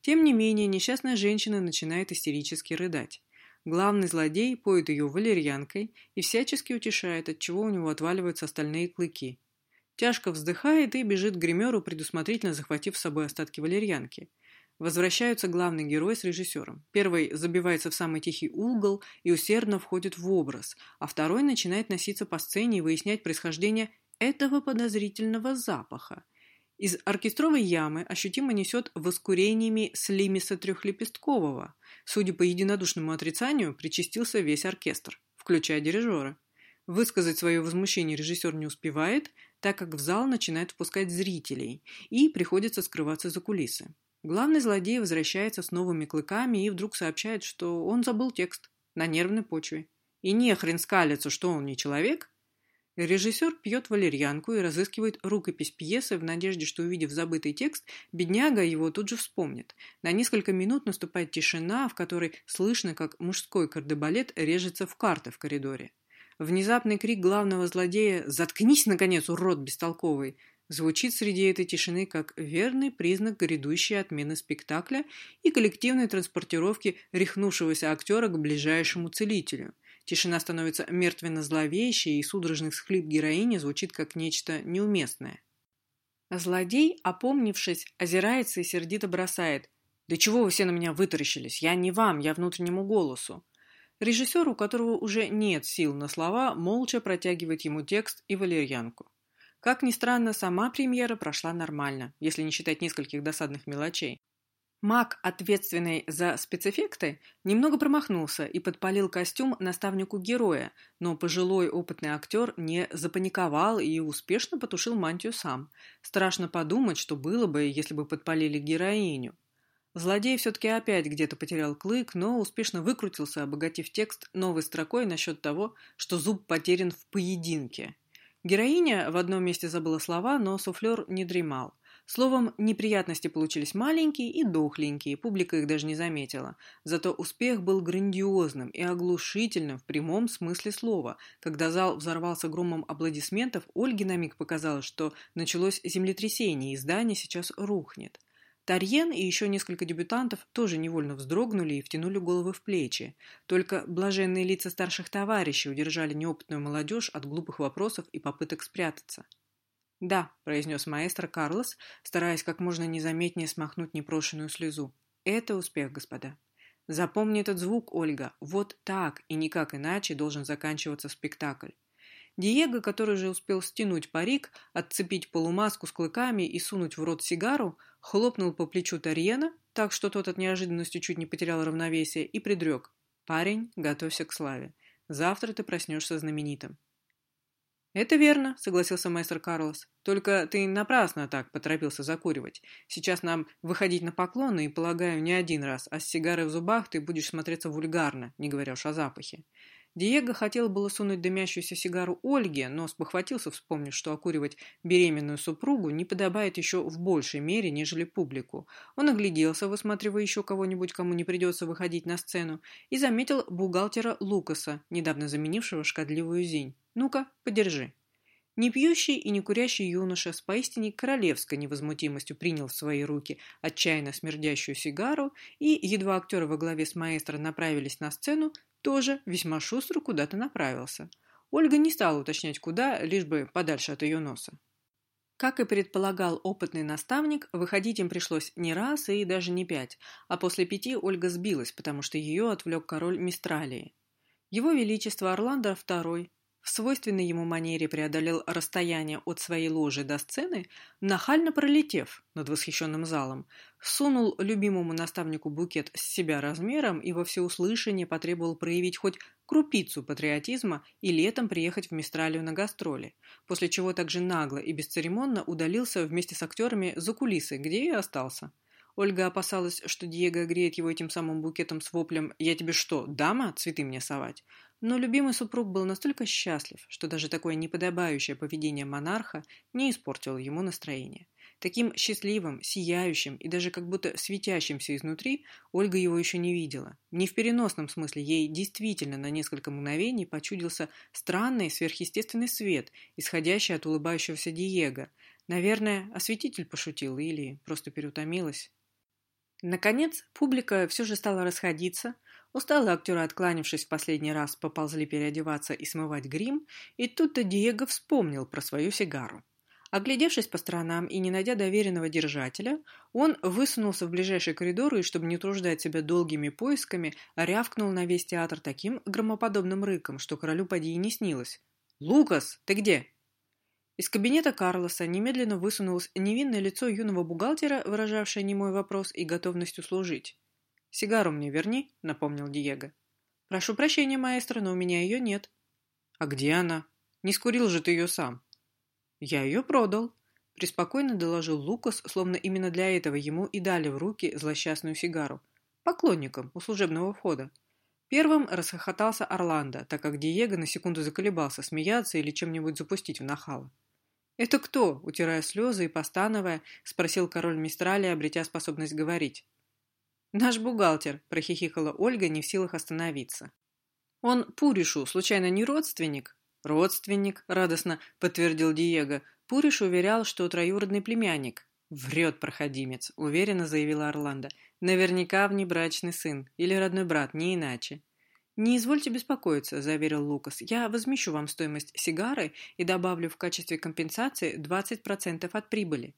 Тем не менее, несчастная женщина начинает истерически рыдать. Главный злодей поет ее валерьянкой и всячески утешает, от чего у него отваливаются остальные клыки. Тяжко вздыхает и бежит к гримеру, предусмотрительно захватив с собой остатки валерьянки – Возвращаются главный герой с режиссером. Первый забивается в самый тихий угол и усердно входит в образ, а второй начинает носиться по сцене и выяснять происхождение этого подозрительного запаха. Из оркестровой ямы ощутимо несет воскурениями слимиса трехлепесткового. Судя по единодушному отрицанию, причастился весь оркестр, включая дирижера. Высказать свое возмущение режиссер не успевает, так как в зал начинает впускать зрителей, и приходится скрываться за кулисы. Главный злодей возвращается с новыми клыками и вдруг сообщает, что он забыл текст на нервной почве. И не хрен скалится, что он не человек. Режиссер пьет валерьянку и разыскивает рукопись пьесы в надежде, что, увидев забытый текст, бедняга его тут же вспомнит. На несколько минут наступает тишина, в которой слышно, как мужской кардебалет режется в карты в коридоре. Внезапный крик главного злодея «Заткнись, наконец, урод бестолковый!» Звучит среди этой тишины как верный признак грядущей отмены спектакля и коллективной транспортировки рехнувшегося актера к ближайшему целителю. Тишина становится мертвенно-зловещей, и судорожный всхлип героини звучит как нечто неуместное. Злодей, опомнившись, озирается и сердито бросает. «Да чего вы все на меня вытаращились? Я не вам, я внутреннему голосу». Режиссер, у которого уже нет сил на слова, молча протягивает ему текст и валерьянку. Как ни странно, сама премьера прошла нормально, если не считать нескольких досадных мелочей. Маг, ответственный за спецэффекты, немного промахнулся и подпалил костюм наставнику героя, но пожилой опытный актер не запаниковал и успешно потушил мантию сам. Страшно подумать, что было бы, если бы подпалили героиню. Злодей все-таки опять где-то потерял клык, но успешно выкрутился, обогатив текст новой строкой насчет того, что зуб потерян в поединке. Героиня в одном месте забыла слова, но суфлер не дремал. Словом, неприятности получились маленькие и дохленькие, публика их даже не заметила. Зато успех был грандиозным и оглушительным в прямом смысле слова. Когда зал взорвался громом аплодисментов, Ольге на миг показалось, что началось землетрясение, и здание сейчас рухнет. Тарьен и еще несколько дебютантов тоже невольно вздрогнули и втянули головы в плечи. Только блаженные лица старших товарищей удержали неопытную молодежь от глупых вопросов и попыток спрятаться. «Да», – произнес маэстро Карлос, стараясь как можно незаметнее смахнуть непрошенную слезу. «Это успех, господа. Запомни этот звук, Ольга. Вот так и никак иначе должен заканчиваться спектакль. Диего, который уже успел стянуть парик, отцепить полумаску с клыками и сунуть в рот сигару, хлопнул по плечу Тарьена, так что тот от неожиданности чуть не потерял равновесие, и предрек. «Парень, готовься к славе. Завтра ты проснешься знаменитым». «Это верно», — согласился мастер Карлос. «Только ты напрасно так поторопился закуривать. Сейчас нам выходить на поклоны, и, полагаю, не один раз, а с сигарой в зубах ты будешь смотреться вульгарно, не говоря уж о запахе». Диего хотел было сунуть дымящуюся сигару Ольге, но спохватился, вспомнив, что окуривать беременную супругу не подобает еще в большей мере, нежели публику. Он огляделся, высматривая еще кого-нибудь, кому не придется выходить на сцену, и заметил бухгалтера Лукаса, недавно заменившего шкодливую зинь. «Ну-ка, подержи». Не пьющий и не курящий юноша с поистине королевской невозмутимостью принял в свои руки отчаянно смердящую сигару, и, едва актеры во главе с маэстро направились на сцену, тоже весьма шустро куда-то направился. Ольга не стала уточнять куда, лишь бы подальше от ее носа. Как и предполагал опытный наставник, выходить им пришлось не раз и даже не пять, а после пяти Ольга сбилась, потому что ее отвлек король Мистралии. Его Величество Орландо II в свойственной ему манере преодолел расстояние от своей ложи до сцены, нахально пролетев над восхищенным залом, сунул любимому наставнику букет с себя размером и во всеуслышание потребовал проявить хоть крупицу патриотизма и летом приехать в Мистралию на гастроли, после чего также нагло и бесцеремонно удалился вместе с актерами за кулисы, где и остался. Ольга опасалась, что Диего греет его этим самым букетом с воплем «Я тебе что, дама, цветы мне совать?» Но любимый супруг был настолько счастлив, что даже такое неподобающее поведение монарха не испортило ему настроение. Таким счастливым, сияющим и даже как будто светящимся изнутри Ольга его еще не видела. Не в переносном смысле, ей действительно на несколько мгновений почудился странный сверхъестественный свет, исходящий от улыбающегося Диего. Наверное, осветитель пошутил или просто переутомилась. Наконец, публика все же стала расходиться, Усталые актеры, откланившись в последний раз, поползли переодеваться и смывать грим, и тут-то Диего вспомнил про свою сигару. Оглядевшись по сторонам и не найдя доверенного держателя, он высунулся в ближайший коридор и, чтобы не труждать себя долгими поисками, рявкнул на весь театр таким громоподобным рыком, что королю поди и не снилось. «Лукас, ты где?» Из кабинета Карлоса немедленно высунулось невинное лицо юного бухгалтера, выражавшее немой вопрос и готовность услужить. «Сигару мне верни», — напомнил Диего. «Прошу прощения, маэстро, но у меня ее нет». «А где она? Не скурил же ты ее сам». «Я ее продал», — преспокойно доложил Лукас, словно именно для этого ему и дали в руки злосчастную сигару. Поклонникам у служебного входа. Первым расхохотался Орландо, так как Диего на секунду заколебался, смеяться или чем-нибудь запустить в нахало. «Это кто?» – утирая слезы и постановая, спросил король Мистрали, обретя способность говорить. «Наш бухгалтер», – прохихикала Ольга, не в силах остановиться. «Он Пуришу, случайно, не родственник?» «Родственник», – радостно подтвердил Диего. Пуриш уверял, что троюродный племянник. «Врет проходимец», – уверенно заявила Орландо. «Наверняка внебрачный сын или родной брат, не иначе». «Не извольте беспокоиться», – заверил Лукас. «Я возмещу вам стоимость сигары и добавлю в качестве компенсации 20% от прибыли».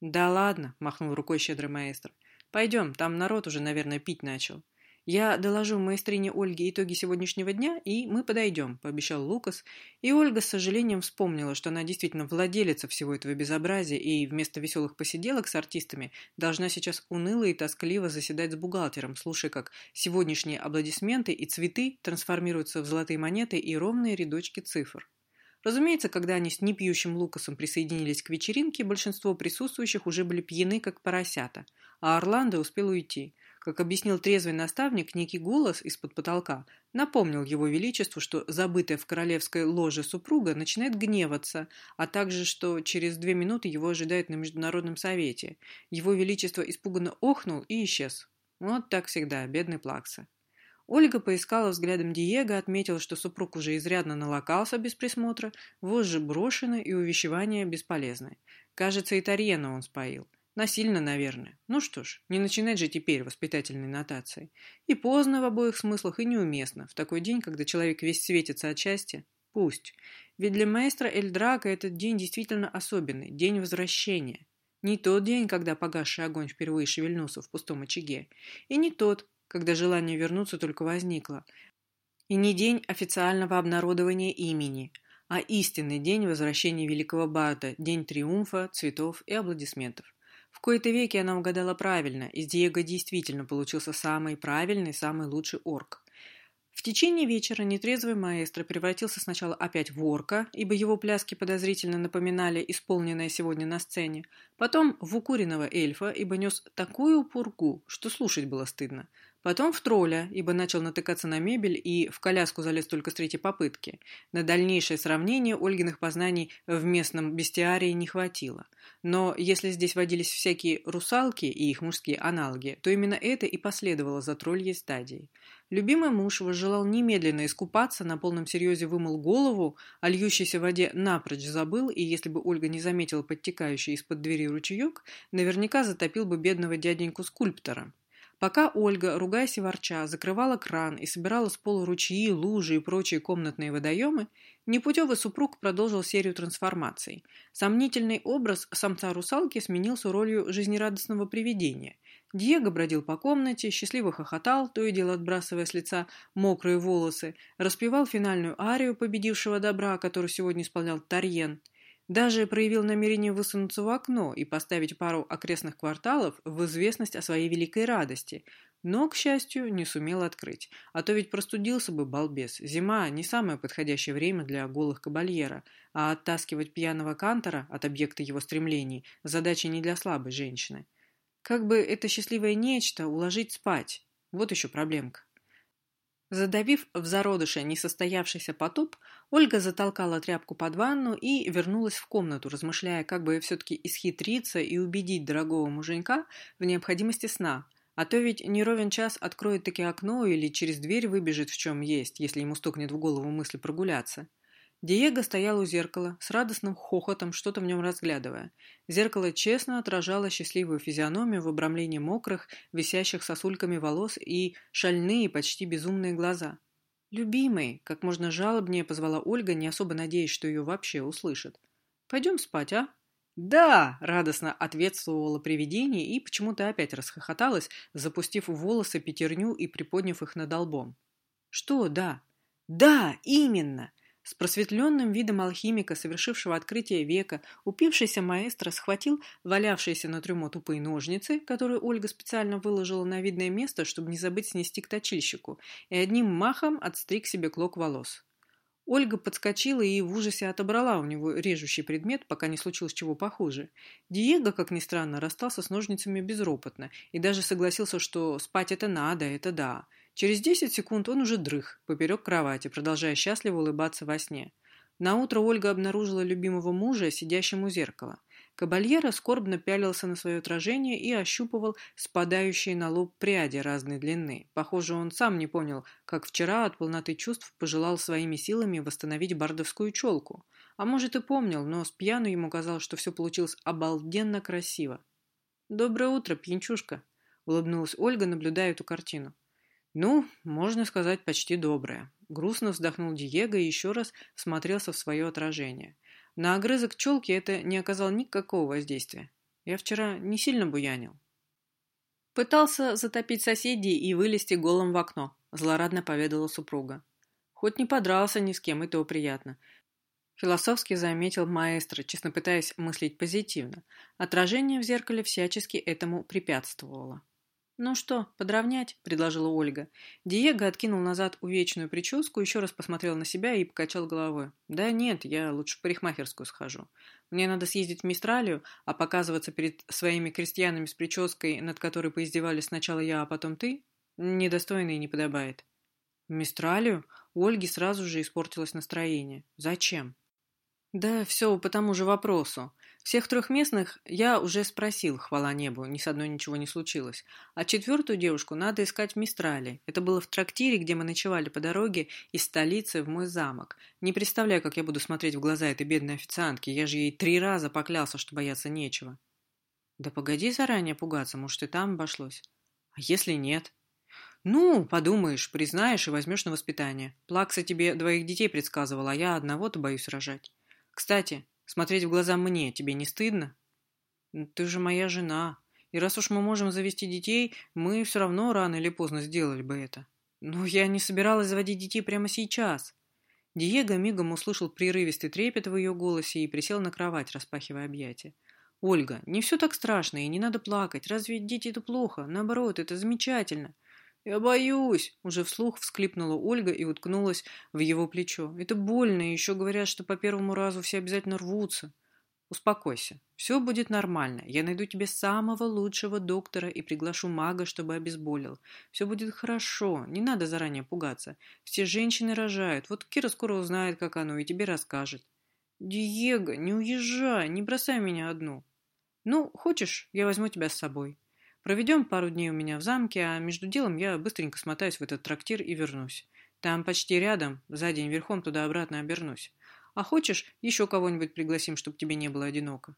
«Да ладно», – махнул рукой щедрый маэстро. Пойдем, там народ уже, наверное, пить начал. Я доложу маэстрине Ольге итоги сегодняшнего дня, и мы подойдем», – пообещал Лукас. И Ольга с сожалением вспомнила, что она действительно владелица всего этого безобразия, и вместо веселых посиделок с артистами должна сейчас уныло и тоскливо заседать с бухгалтером, слушая, как сегодняшние аплодисменты и цветы трансформируются в золотые монеты и ровные рядочки цифр. Разумеется, когда они с непьющим Лукасом присоединились к вечеринке, большинство присутствующих уже были пьяны, как поросята – а Орландо успел уйти. Как объяснил трезвый наставник, некий голос из-под потолка напомнил его величеству, что забытая в королевской ложе супруга начинает гневаться, а также, что через две минуты его ожидают на Международном совете. Его величество испуганно охнул и исчез. Вот так всегда, бедный Плакса. Ольга поискала взглядом Диего, отметила, что супруг уже изрядно налокался без присмотра, вожжи брошены и увещевания бесполезны. Кажется, и Тарьена он споил. Насильно, наверное. Ну что ж, не начинать же теперь воспитательной нотации. И поздно в обоих смыслах, и неуместно. В такой день, когда человек весь светится от счастья, пусть. Ведь для маэстро Эльдрака этот день действительно особенный, день возвращения. Не тот день, когда погасший огонь впервые шевельнулся в пустом очаге. И не тот, когда желание вернуться только возникло. И не день официального обнародования имени, а истинный день возвращения великого барда, день триумфа, цветов и аплодисментов. В кои-то веки она угадала правильно, из Диего действительно получился самый правильный, самый лучший орк. В течение вечера нетрезвый маэстро превратился сначала опять в орка, ибо его пляски подозрительно напоминали исполненное сегодня на сцене, потом в укуренного эльфа, ибо нес такую пургу, что слушать было стыдно, Потом в тролля, ибо начал натыкаться на мебель и в коляску залез только с третьей попытки. На дальнейшее сравнение Ольгиных познаний в местном бестиарии не хватило. Но если здесь водились всякие русалки и их мужские аналоги, то именно это и последовало за тролльей стадией. Любимый муж возжелал немедленно искупаться, на полном серьезе вымыл голову, о льющейся воде напрочь забыл, и если бы Ольга не заметила подтекающий из-под двери ручеек, наверняка затопил бы бедного дяденьку-скульптора. Пока Ольга, ругаясь и ворча, закрывала кран и собирала с пола ручьи, лужи и прочие комнатные водоемы, непутевый супруг продолжил серию трансформаций. Сомнительный образ самца-русалки сменился ролью жизнерадостного привидения. Диего бродил по комнате, счастливо хохотал, то и дело отбрасывая с лица мокрые волосы, распевал финальную арию победившего добра, которую сегодня исполнял Тарьен – даже проявил намерение высунуться в окно и поставить пару окрестных кварталов в известность о своей великой радости, но, к счастью, не сумел открыть. А то ведь простудился бы балбес. Зима – не самое подходящее время для голых кабальера, а оттаскивать пьяного кантора от объекта его стремлений – задача не для слабой женщины. Как бы это счастливое нечто уложить спать? Вот еще проблемка. Задавив в зародыше несостоявшийся потоп, Ольга затолкала тряпку под ванну и вернулась в комнату, размышляя, как бы все-таки исхитриться и убедить дорогого муженька в необходимости сна. А то ведь не ровен час откроет таки окно или через дверь выбежит в чем есть, если ему стукнет в голову мысль прогуляться. Диего стоял у зеркала, с радостным хохотом что-то в нем разглядывая. Зеркало честно отражало счастливую физиономию в обрамлении мокрых, висящих сосульками волос и шальные, почти безумные глаза. «Любимый!» – как можно жалобнее позвала Ольга, не особо надеясь, что ее вообще услышат. «Пойдем спать, а?» «Да!» – радостно ответствовало привидение и почему-то опять расхохоталась, запустив волосы пятерню и приподняв их над лбом. «Что «да»?» «Да, именно!» С просветленным видом алхимика, совершившего открытие века, упившийся маэстро схватил валявшиеся на трюмо тупые ножницы, которые Ольга специально выложила на видное место, чтобы не забыть снести к точильщику, и одним махом отстриг себе клок волос. Ольга подскочила и в ужасе отобрала у него режущий предмет, пока не случилось чего похуже. Диего, как ни странно, расстался с ножницами безропотно и даже согласился, что спать это надо, это да – Через десять секунд он уже дрых поперек кровати, продолжая счастливо улыбаться во сне. Наутро Ольга обнаружила любимого мужа, сидящим у зеркала. Кабальера скорбно пялился на свое отражение и ощупывал спадающие на лоб пряди разной длины. Похоже, он сам не понял, как вчера от полноты чувств пожелал своими силами восстановить бардовскую челку. А может и помнил, но с пьяну ему казалось, что все получилось обалденно красиво. «Доброе утро, пьянчушка!» — улыбнулась Ольга, наблюдая эту картину. «Ну, можно сказать, почти доброе». Грустно вздохнул Диего и еще раз смотрелся в свое отражение. На огрызок челки это не оказало никакого воздействия. Я вчера не сильно буянил. Пытался затопить соседей и вылезти голым в окно, злорадно поведала супруга. Хоть не подрался ни с кем, и то приятно. Философски заметил маэстро, честно пытаясь мыслить позитивно. Отражение в зеркале всячески этому препятствовало. «Ну что, подровнять?» – предложила Ольга. Диего откинул назад увечную прическу, еще раз посмотрел на себя и покачал головой. «Да нет, я лучше в парикмахерскую схожу. Мне надо съездить в Мистралию, а показываться перед своими крестьянами с прической, над которой поиздевались сначала я, а потом ты, недостойно и не подобает». «Мистралию?» У Ольги сразу же испортилось настроение. «Зачем?» «Да все по тому же вопросу. Всех трех местных я уже спросил, хвала небу, ни с одной ничего не случилось. А четвертую девушку надо искать в Мистрале. Это было в трактире, где мы ночевали по дороге из столицы в мой замок. Не представляю, как я буду смотреть в глаза этой бедной официантки. Я же ей три раза поклялся, что бояться нечего. Да погоди заранее пугаться, может, и там обошлось. А если нет? Ну, подумаешь, признаешь и возьмешь на воспитание. Плакса тебе двоих детей предсказывал, а я одного-то боюсь рожать. Кстати, Смотреть в глаза мне тебе не стыдно? Ты же моя жена. И раз уж мы можем завести детей, мы все равно рано или поздно сделали бы это. Но я не собиралась заводить детей прямо сейчас. Диего мигом услышал прерывистый трепет в ее голосе и присел на кровать, распахивая объятия. Ольга, не все так страшно и не надо плакать. Разве дети это плохо? Наоборот, это замечательно. «Я боюсь!» – уже вслух всклипнула Ольга и уткнулась в его плечо. «Это больно, еще говорят, что по первому разу все обязательно рвутся». «Успокойся. Все будет нормально. Я найду тебе самого лучшего доктора и приглашу мага, чтобы обезболил. Все будет хорошо. Не надо заранее пугаться. Все женщины рожают. Вот Кира скоро узнает, как оно, и тебе расскажет». «Диего, не уезжай, не бросай меня одну». «Ну, хочешь, я возьму тебя с собой». Проведем пару дней у меня в замке, а между делом я быстренько смотаюсь в этот трактир и вернусь. Там почти рядом, за день верхом туда-обратно обернусь. А хочешь, еще кого-нибудь пригласим, чтобы тебе не было одиноко?»